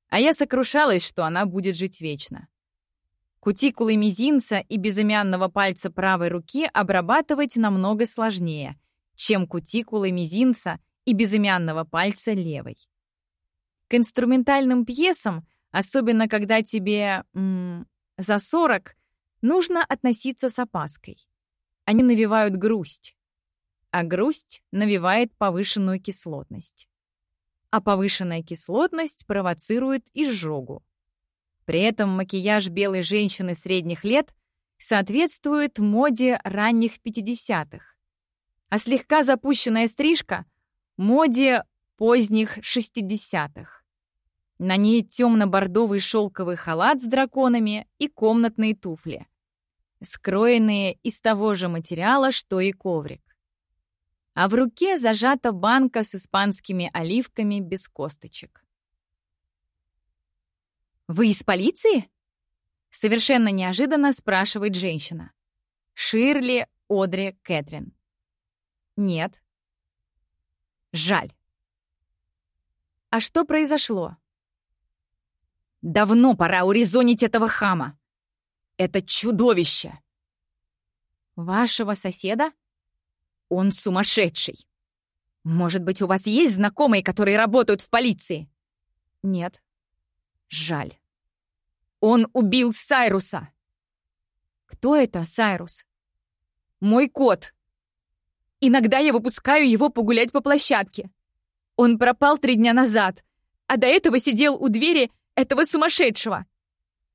А я сокрушалась, что она будет жить вечно. Кутикулы мизинца и безымянного пальца правой руки обрабатывать намного сложнее, чем кутикулы мизинца и безымянного пальца левой. К инструментальным пьесам, особенно когда тебе м, за 40, нужно относиться с опаской. Они навевают грусть, а грусть навевает повышенную кислотность. А повышенная кислотность провоцирует изжогу. При этом макияж белой женщины средних лет соответствует моде ранних 50-х, а слегка запущенная стрижка — моде поздних 60-х. На ней темно-бордовый шелковый халат с драконами и комнатные туфли, скроенные из того же материала, что и коврик. А в руке зажата банка с испанскими оливками без косточек. «Вы из полиции?» Совершенно неожиданно спрашивает женщина. Ширли Одри Кэтрин. «Нет». «Жаль». «А что произошло?» «Давно пора урезонить этого хама. Это чудовище!» «Вашего соседа?» «Он сумасшедший. Может быть, у вас есть знакомые, которые работают в полиции?» «Нет». «Жаль. Он убил Сайруса!» «Кто это, Сайрус?» «Мой кот. Иногда я выпускаю его погулять по площадке. Он пропал три дня назад, а до этого сидел у двери этого сумасшедшего.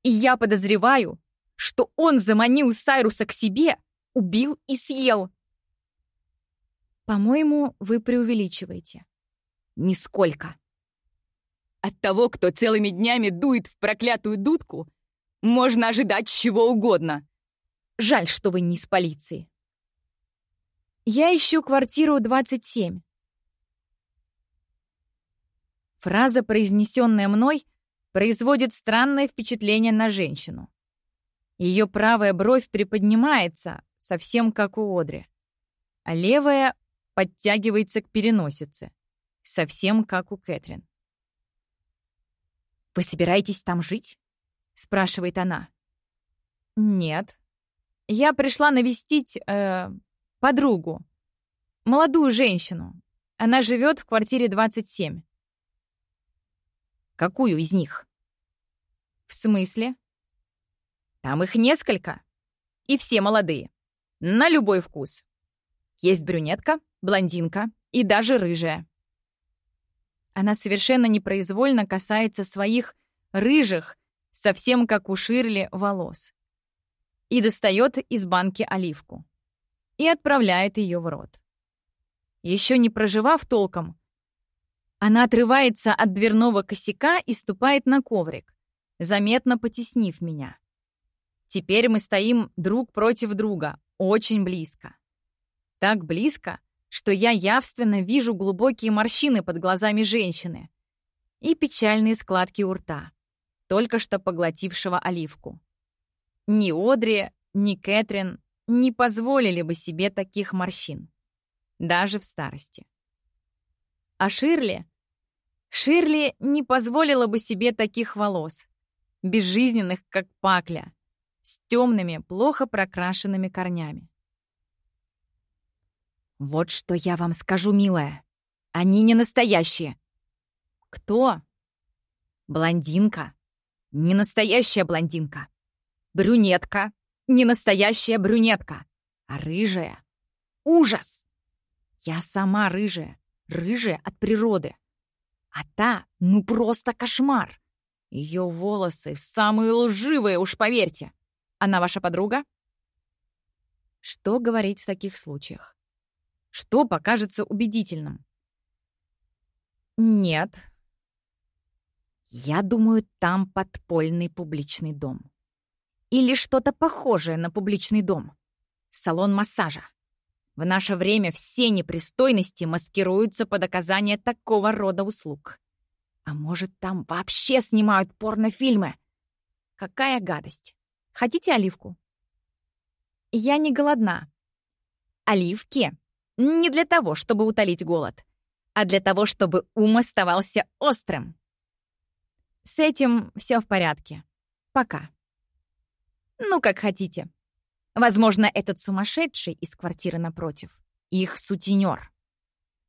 И я подозреваю, что он заманил Сайруса к себе, убил и съел. По-моему, вы преувеличиваете. Нисколько. От того, кто целыми днями дует в проклятую дудку, можно ожидать чего угодно. Жаль, что вы не из полиции. Я ищу квартиру 27. Фраза, произнесенная мной, производит странное впечатление на женщину. Ее правая бровь приподнимается, совсем как у Одри, а левая подтягивается к переносице, совсем как у Кэтрин. «Вы собираетесь там жить?» — спрашивает она. «Нет. Я пришла навестить э, подругу, молодую женщину. Она живет в квартире 27. Какую из них? В смысле? Там их несколько. И все молодые. На любой вкус. Есть брюнетка, блондинка и даже рыжая. Она совершенно непроизвольно касается своих рыжих, совсем как у Ширли, волос. И достает из банки оливку. И отправляет ее в рот. Еще не проживав толком, она отрывается от дверного косяка и ступает на коврик, заметно потеснив меня. Теперь мы стоим друг против друга, очень близко. Так близко, что я явственно вижу глубокие морщины под глазами женщины и печальные складки у рта, только что поглотившего оливку. Ни Одри, ни Кэтрин не позволили бы себе таких морщин, даже в старости. А Ширли Ширли не позволила бы себе таких волос, безжизненных, как пакля, с темными, плохо прокрашенными корнями. «Вот что я вам скажу, милая. Они не настоящие». «Кто?» «Блондинка. Не настоящая блондинка. Брюнетка. Не настоящая брюнетка. А рыжая. Ужас! Я сама рыжая. Рыжая от природы. А та, ну просто кошмар. Ее волосы самые лживые, уж поверьте. Она ваша подруга? Что говорить в таких случаях? Что покажется убедительным? Нет. Я думаю, там подпольный публичный дом. Или что-то похожее на публичный дом. Салон массажа. В наше время все непристойности маскируются под оказание такого рода услуг. А может, там вообще снимают порнофильмы? Какая гадость. Хотите оливку? Я не голодна. Оливки не для того, чтобы утолить голод, а для того, чтобы ум оставался острым. С этим все в порядке. Пока. Ну, как хотите. Возможно, этот сумасшедший из квартиры напротив. Их сутенер.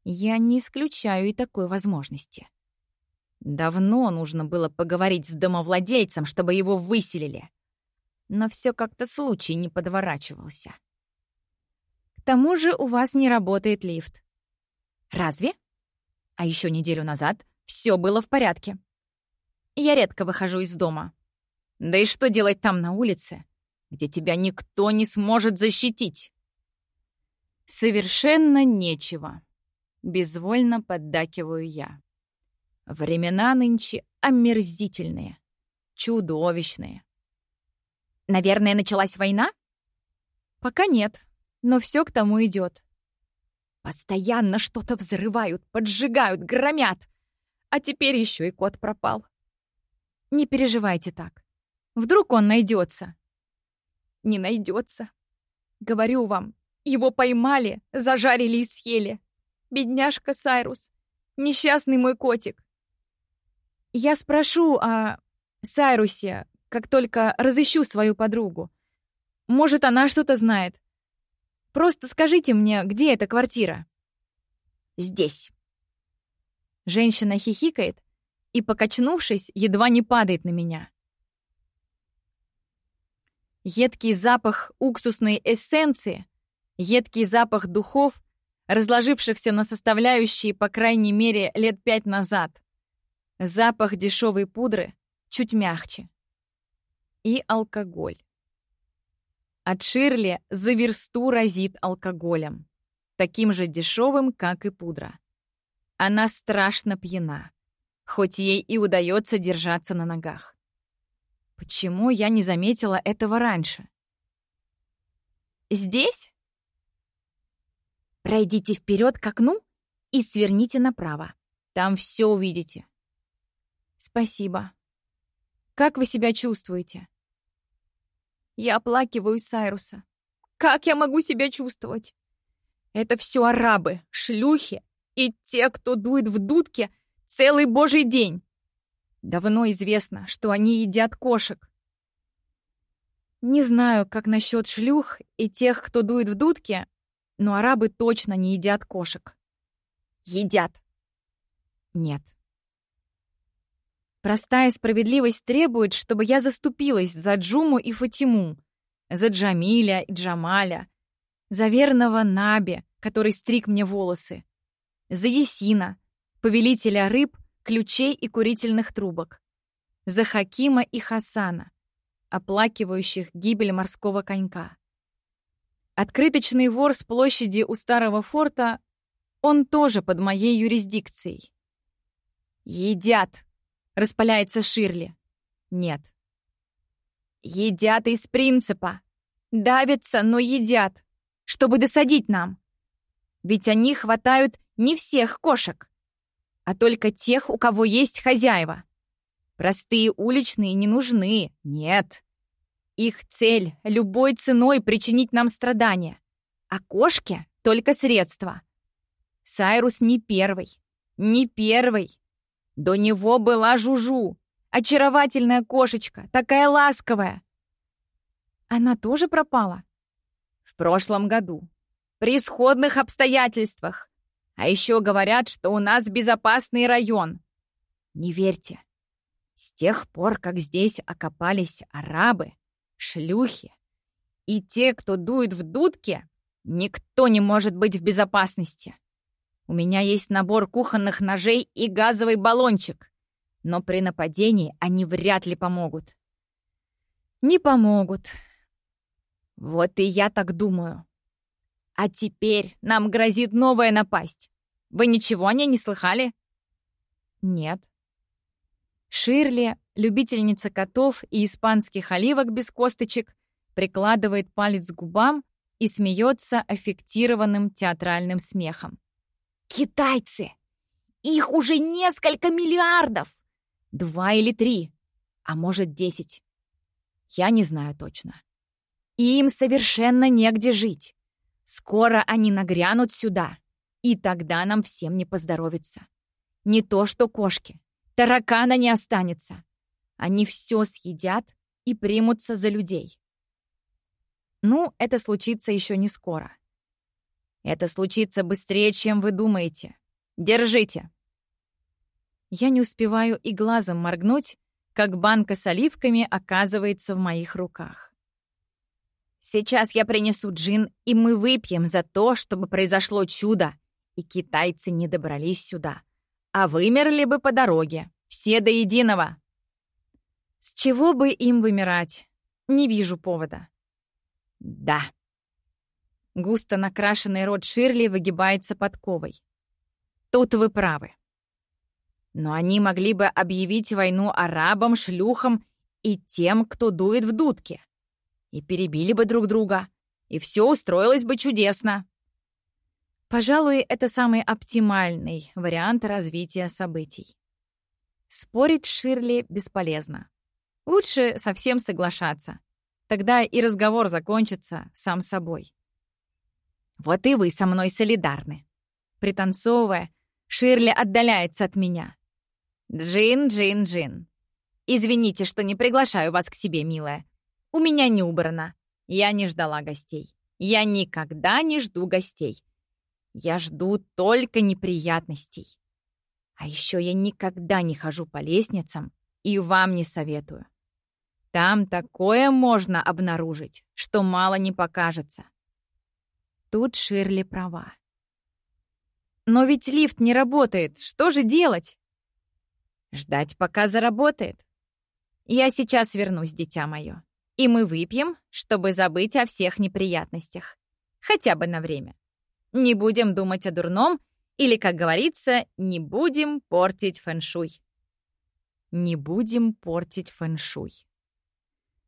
Я не исключаю и такой возможности. Давно нужно было поговорить с домовладельцем, чтобы его выселили. Но все как-то случай не подворачивался. К тому же у вас не работает лифт. Разве? А еще неделю назад все было в порядке. Я редко выхожу из дома. Да и что делать там на улице, где тебя никто не сможет защитить? Совершенно нечего. Безвольно поддакиваю я. Времена нынче омерзительные, чудовищные. Наверное, началась война? Пока нет, но все к тому идет. Постоянно что-то взрывают, поджигают, громят. А теперь еще и кот пропал. Не переживайте так. Вдруг он найдется. Не найдется. Говорю вам, его поймали, зажарили и съели. Бедняжка Сайрус. Несчастный мой котик. Я спрошу о Сайрусе, как только разыщу свою подругу. Может, она что-то знает. Просто скажите мне, где эта квартира? Здесь. Женщина хихикает и, покачнувшись, едва не падает на меня. Едкий запах уксусной эссенции, едкий запах духов, разложившихся на составляющие, по крайней мере, лет пять назад. Запах дешевой пудры чуть мягче. И алкоголь. От Ширли за версту разит алкоголем, таким же дешевым, как и пудра. Она страшно пьяна, хоть ей и удается держаться на ногах. Почему я не заметила этого раньше? Здесь? Пройдите вперед к окну и сверните направо. Там все увидите. Спасибо. Как вы себя чувствуете? Я оплакиваю Сайруса. Как я могу себя чувствовать? Это все арабы, шлюхи и те, кто дует в дудке целый божий день. Давно известно, что они едят кошек. Не знаю, как насчет шлюх и тех, кто дует в дудке, но арабы точно не едят кошек. Едят. Нет. Простая справедливость требует, чтобы я заступилась за Джуму и Фатиму, за Джамиля и Джамаля, за верного Наби, который стриг мне волосы, за Есина, повелителя рыб, ключей и курительных трубок, за Хакима и Хасана, оплакивающих гибель морского конька. Открыточный вор с площади у старого форта, он тоже под моей юрисдикцией. Едят Распаляется Ширли. Нет. Едят из принципа. Давятся, но едят. Чтобы досадить нам. Ведь они хватают не всех кошек, а только тех, у кого есть хозяева. Простые уличные не нужны. Нет. Их цель — любой ценой причинить нам страдания. А кошки — только средства. Сайрус не первый. Не первый. До него была Жужу, очаровательная кошечка, такая ласковая. Она тоже пропала? В прошлом году. При исходных обстоятельствах. А еще говорят, что у нас безопасный район. Не верьте. С тех пор, как здесь окопались арабы, шлюхи и те, кто дует в дудки, никто не может быть в безопасности. У меня есть набор кухонных ножей и газовый баллончик. Но при нападении они вряд ли помогут. Не помогут. Вот и я так думаю. А теперь нам грозит новая напасть. Вы ничего о ней не слыхали? Нет. Ширли, любительница котов и испанских оливок без косточек, прикладывает палец к губам и смеется аффектированным театральным смехом. Китайцы! Их уже несколько миллиардов! Два или три, а может десять. Я не знаю точно. Им совершенно негде жить. Скоро они нагрянут сюда, и тогда нам всем не поздоровится. Не то что кошки. Таракана не останется. Они все съедят и примутся за людей. Ну, это случится еще не скоро. Это случится быстрее, чем вы думаете. Держите. Я не успеваю и глазом моргнуть, как банка с оливками оказывается в моих руках. Сейчас я принесу джин, и мы выпьем за то, чтобы произошло чудо, и китайцы не добрались сюда, а вымерли бы по дороге, все до единого. С чего бы им вымирать? Не вижу повода. Да. Густо накрашенный рот Ширли выгибается подковой. Тут вы правы. Но они могли бы объявить войну арабам, шлюхам и тем, кто дует в дудки. И перебили бы друг друга. И все устроилось бы чудесно. Пожалуй, это самый оптимальный вариант развития событий. Спорить Ширли бесполезно. Лучше совсем соглашаться. Тогда и разговор закончится сам собой. Вот и вы со мной солидарны. Пританцовывая, Ширли отдаляется от меня. «Джин, Джин, Джин. Извините, что не приглашаю вас к себе, милая. У меня не убрано. Я не ждала гостей. Я никогда не жду гостей. Я жду только неприятностей. А еще я никогда не хожу по лестницам и вам не советую. Там такое можно обнаружить, что мало не покажется. Тут Ширли права. Но ведь лифт не работает. Что же делать? Ждать, пока заработает. Я сейчас вернусь, дитя мое. И мы выпьем, чтобы забыть о всех неприятностях. Хотя бы на время. Не будем думать о дурном, или, как говорится, не будем портить фэншуй. Не будем портить фэншуй.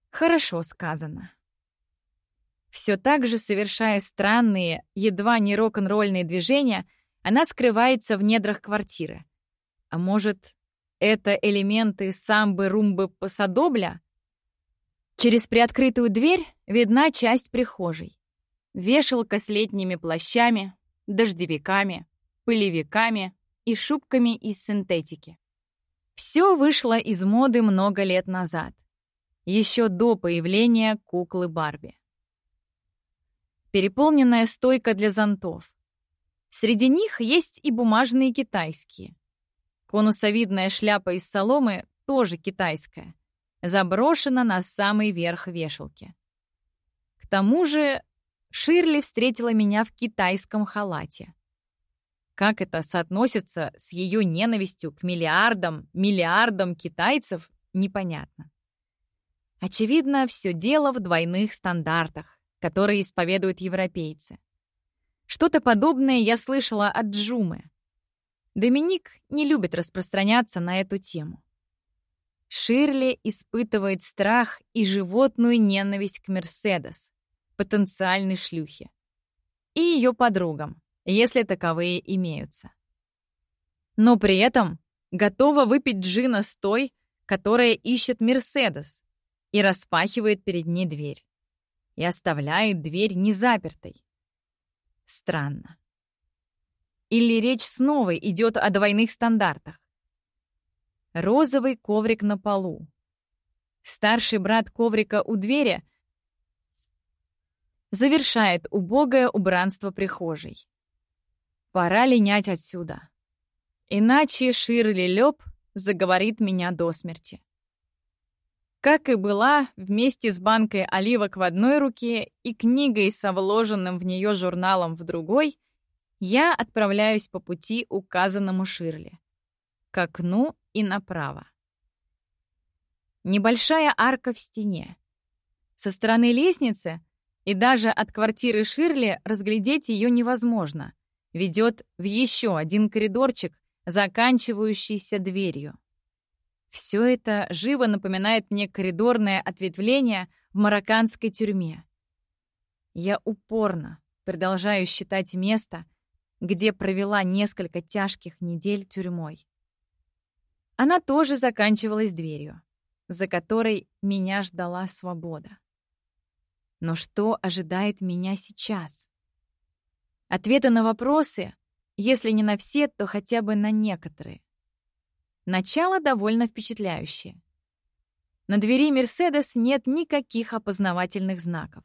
Хорошо сказано. Все так же, совершая странные, едва не рок-н-ролльные движения, она скрывается в недрах квартиры. А может, это элементы самбы-румбы-посадобля? Через приоткрытую дверь видна часть прихожей. Вешалка с летними плащами, дождевиками, пылевиками и шубками из синтетики. Все вышло из моды много лет назад, еще до появления куклы Барби. Переполненная стойка для зонтов. Среди них есть и бумажные китайские. Конусовидная шляпа из соломы тоже китайская, заброшена на самый верх вешалки. К тому же Ширли встретила меня в китайском халате. Как это соотносится с ее ненавистью к миллиардам, миллиардам китайцев, непонятно. Очевидно, все дело в двойных стандартах, которые исповедуют европейцы. Что-то подобное я слышала от Джумы. Доминик не любит распространяться на эту тему. Ширли испытывает страх и животную ненависть к Мерседес, потенциальной шлюхе, и ее подругам, если таковые имеются. Но при этом готова выпить джина с той, которая ищет Мерседес и распахивает перед ней дверь. И оставляет дверь незапертой. Странно. Или речь снова идет о двойных стандартах? Розовый коврик на полу. Старший брат коврика у двери завершает убогое убранство прихожей. Пора линять отсюда. Иначе Ширли Лёб заговорит меня до смерти. Как и была, вместе с банкой оливок в одной руке и книгой со вложенным в нее журналом в другой, я отправляюсь по пути, указанному Ширли. К окну и направо. Небольшая арка в стене. Со стороны лестницы и даже от квартиры Ширли разглядеть ее невозможно. Ведет в еще один коридорчик, заканчивающийся дверью. Все это живо напоминает мне коридорное ответвление в марокканской тюрьме. Я упорно продолжаю считать место, где провела несколько тяжких недель тюрьмой. Она тоже заканчивалась дверью, за которой меня ждала свобода. Но что ожидает меня сейчас? Ответы на вопросы, если не на все, то хотя бы на некоторые. Начало довольно впечатляющее. На двери «Мерседес» нет никаких опознавательных знаков.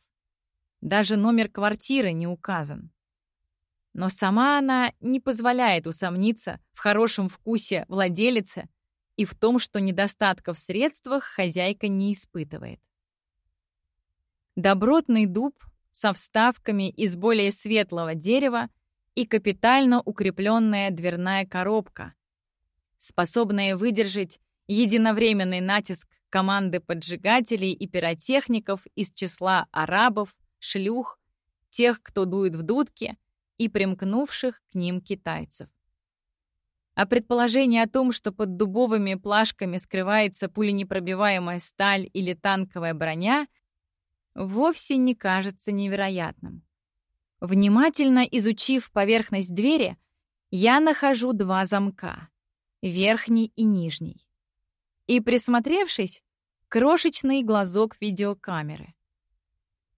Даже номер квартиры не указан. Но сама она не позволяет усомниться в хорошем вкусе владелицы и в том, что недостатков в средствах хозяйка не испытывает. Добротный дуб со вставками из более светлого дерева и капитально укрепленная дверная коробка, способная выдержать единовременный натиск команды поджигателей и пиротехников из числа арабов, шлюх, тех, кто дует в дудки, и примкнувших к ним китайцев. А предположение о том, что под дубовыми плашками скрывается пуленепробиваемая сталь или танковая броня, вовсе не кажется невероятным. Внимательно изучив поверхность двери, я нахожу два замка — верхний и нижний. И, присмотревшись, крошечный глазок видеокамеры.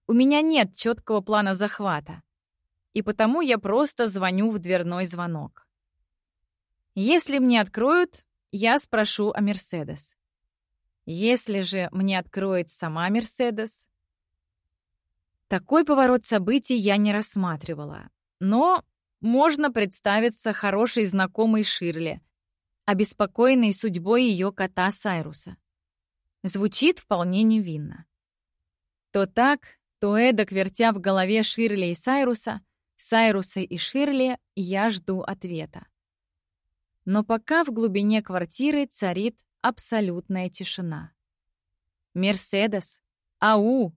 У меня нет четкого плана захвата, и потому я просто звоню в дверной звонок. Если мне откроют, я спрошу о Мерседес. Если же мне откроет сама Мерседес... Такой поворот событий я не рассматривала, но можно представиться хорошей знакомой Ширли, обеспокоенной судьбой ее кота Сайруса. Звучит вполне невинно. То так, то эдак, вертя в голове Ширли и Сайруса, Сайруса и Ширли, я жду ответа. Но пока в глубине квартиры царит абсолютная тишина. «Мерседес! Ау!»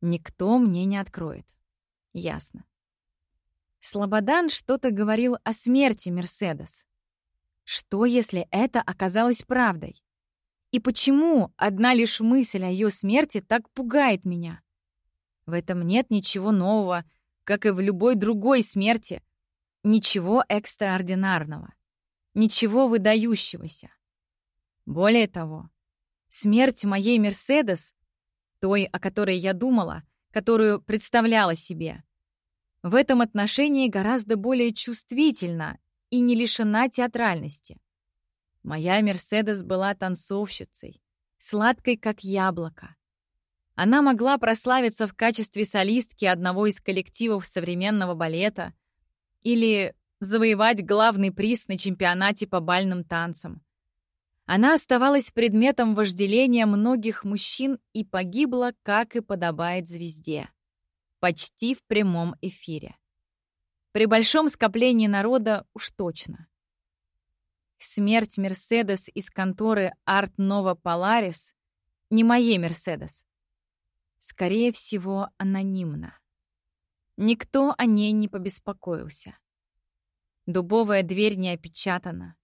Никто мне не откроет. Ясно. Слободан что-то говорил о смерти Мерседес. Что, если это оказалось правдой? И почему одна лишь мысль о ее смерти так пугает меня? В этом нет ничего нового, как и в любой другой смерти. Ничего экстраординарного. Ничего выдающегося. Более того, смерть моей Мерседес, той, о которой я думала, которую представляла себе, в этом отношении гораздо более чувствительна и не лишена театральности. Моя Мерседес была танцовщицей, сладкой как яблоко. Она могла прославиться в качестве солистки одного из коллективов современного балета или завоевать главный приз на чемпионате по бальным танцам. Она оставалась предметом вожделения многих мужчин и погибла, как и подобает звезде. Почти в прямом эфире. При большом скоплении народа уж точно. Смерть Мерседес из конторы Art Nova Polaris не моей Мерседес. Скорее всего, анонимно. Никто о ней не побеспокоился. Дубовая дверь не опечатана.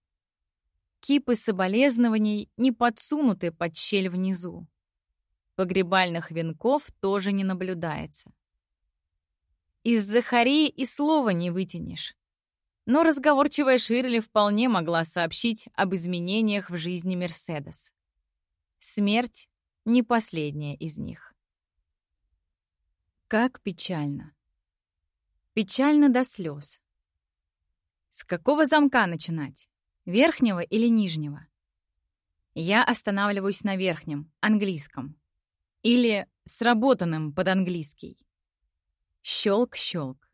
Кипы соболезнований не подсунуты под щель внизу. Погребальных венков тоже не наблюдается. Из Захарии и слова не вытянешь. Но разговорчивая Ширли вполне могла сообщить об изменениях в жизни Мерседес. Смерть — не последняя из них. Как печально. Печально до слез. С какого замка начинать? Верхнего или нижнего? Я останавливаюсь на верхнем, английском. Или сработанным под английский. Щелк-щелк.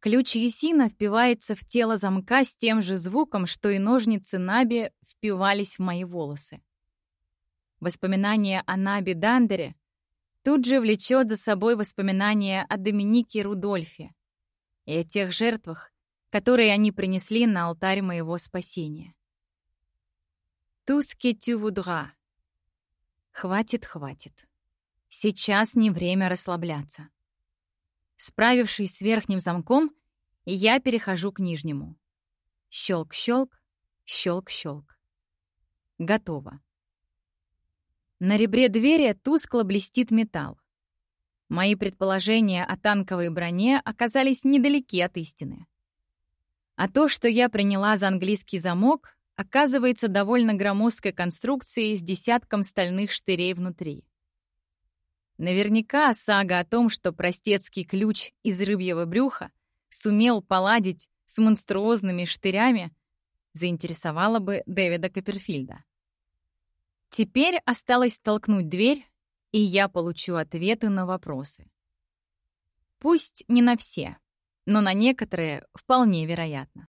Ключ Есина впивается в тело замка с тем же звуком, что и ножницы Наби впивались в мои волосы. Воспоминание о Наби Дандере тут же влечет за собой воспоминания о Доминике Рудольфе и о тех жертвах, которые они принесли на алтарь моего спасения. Туске тювудра. Хватит, хватит. Сейчас не время расслабляться. Справившись с верхним замком, я перехожу к нижнему. Щелк-щелк, щелк-щелк. Готово. На ребре двери тускло блестит металл. Мои предположения о танковой броне оказались недалеки от истины. А то, что я приняла за английский замок, оказывается довольно громоздкой конструкцией с десятком стальных штырей внутри. Наверняка сага о том, что простецкий ключ из рыбьего брюха сумел поладить с монструозными штырями, заинтересовала бы Дэвида Копперфильда. Теперь осталось толкнуть дверь и я получу ответы на вопросы. Пусть не на все, но на некоторые вполне вероятно.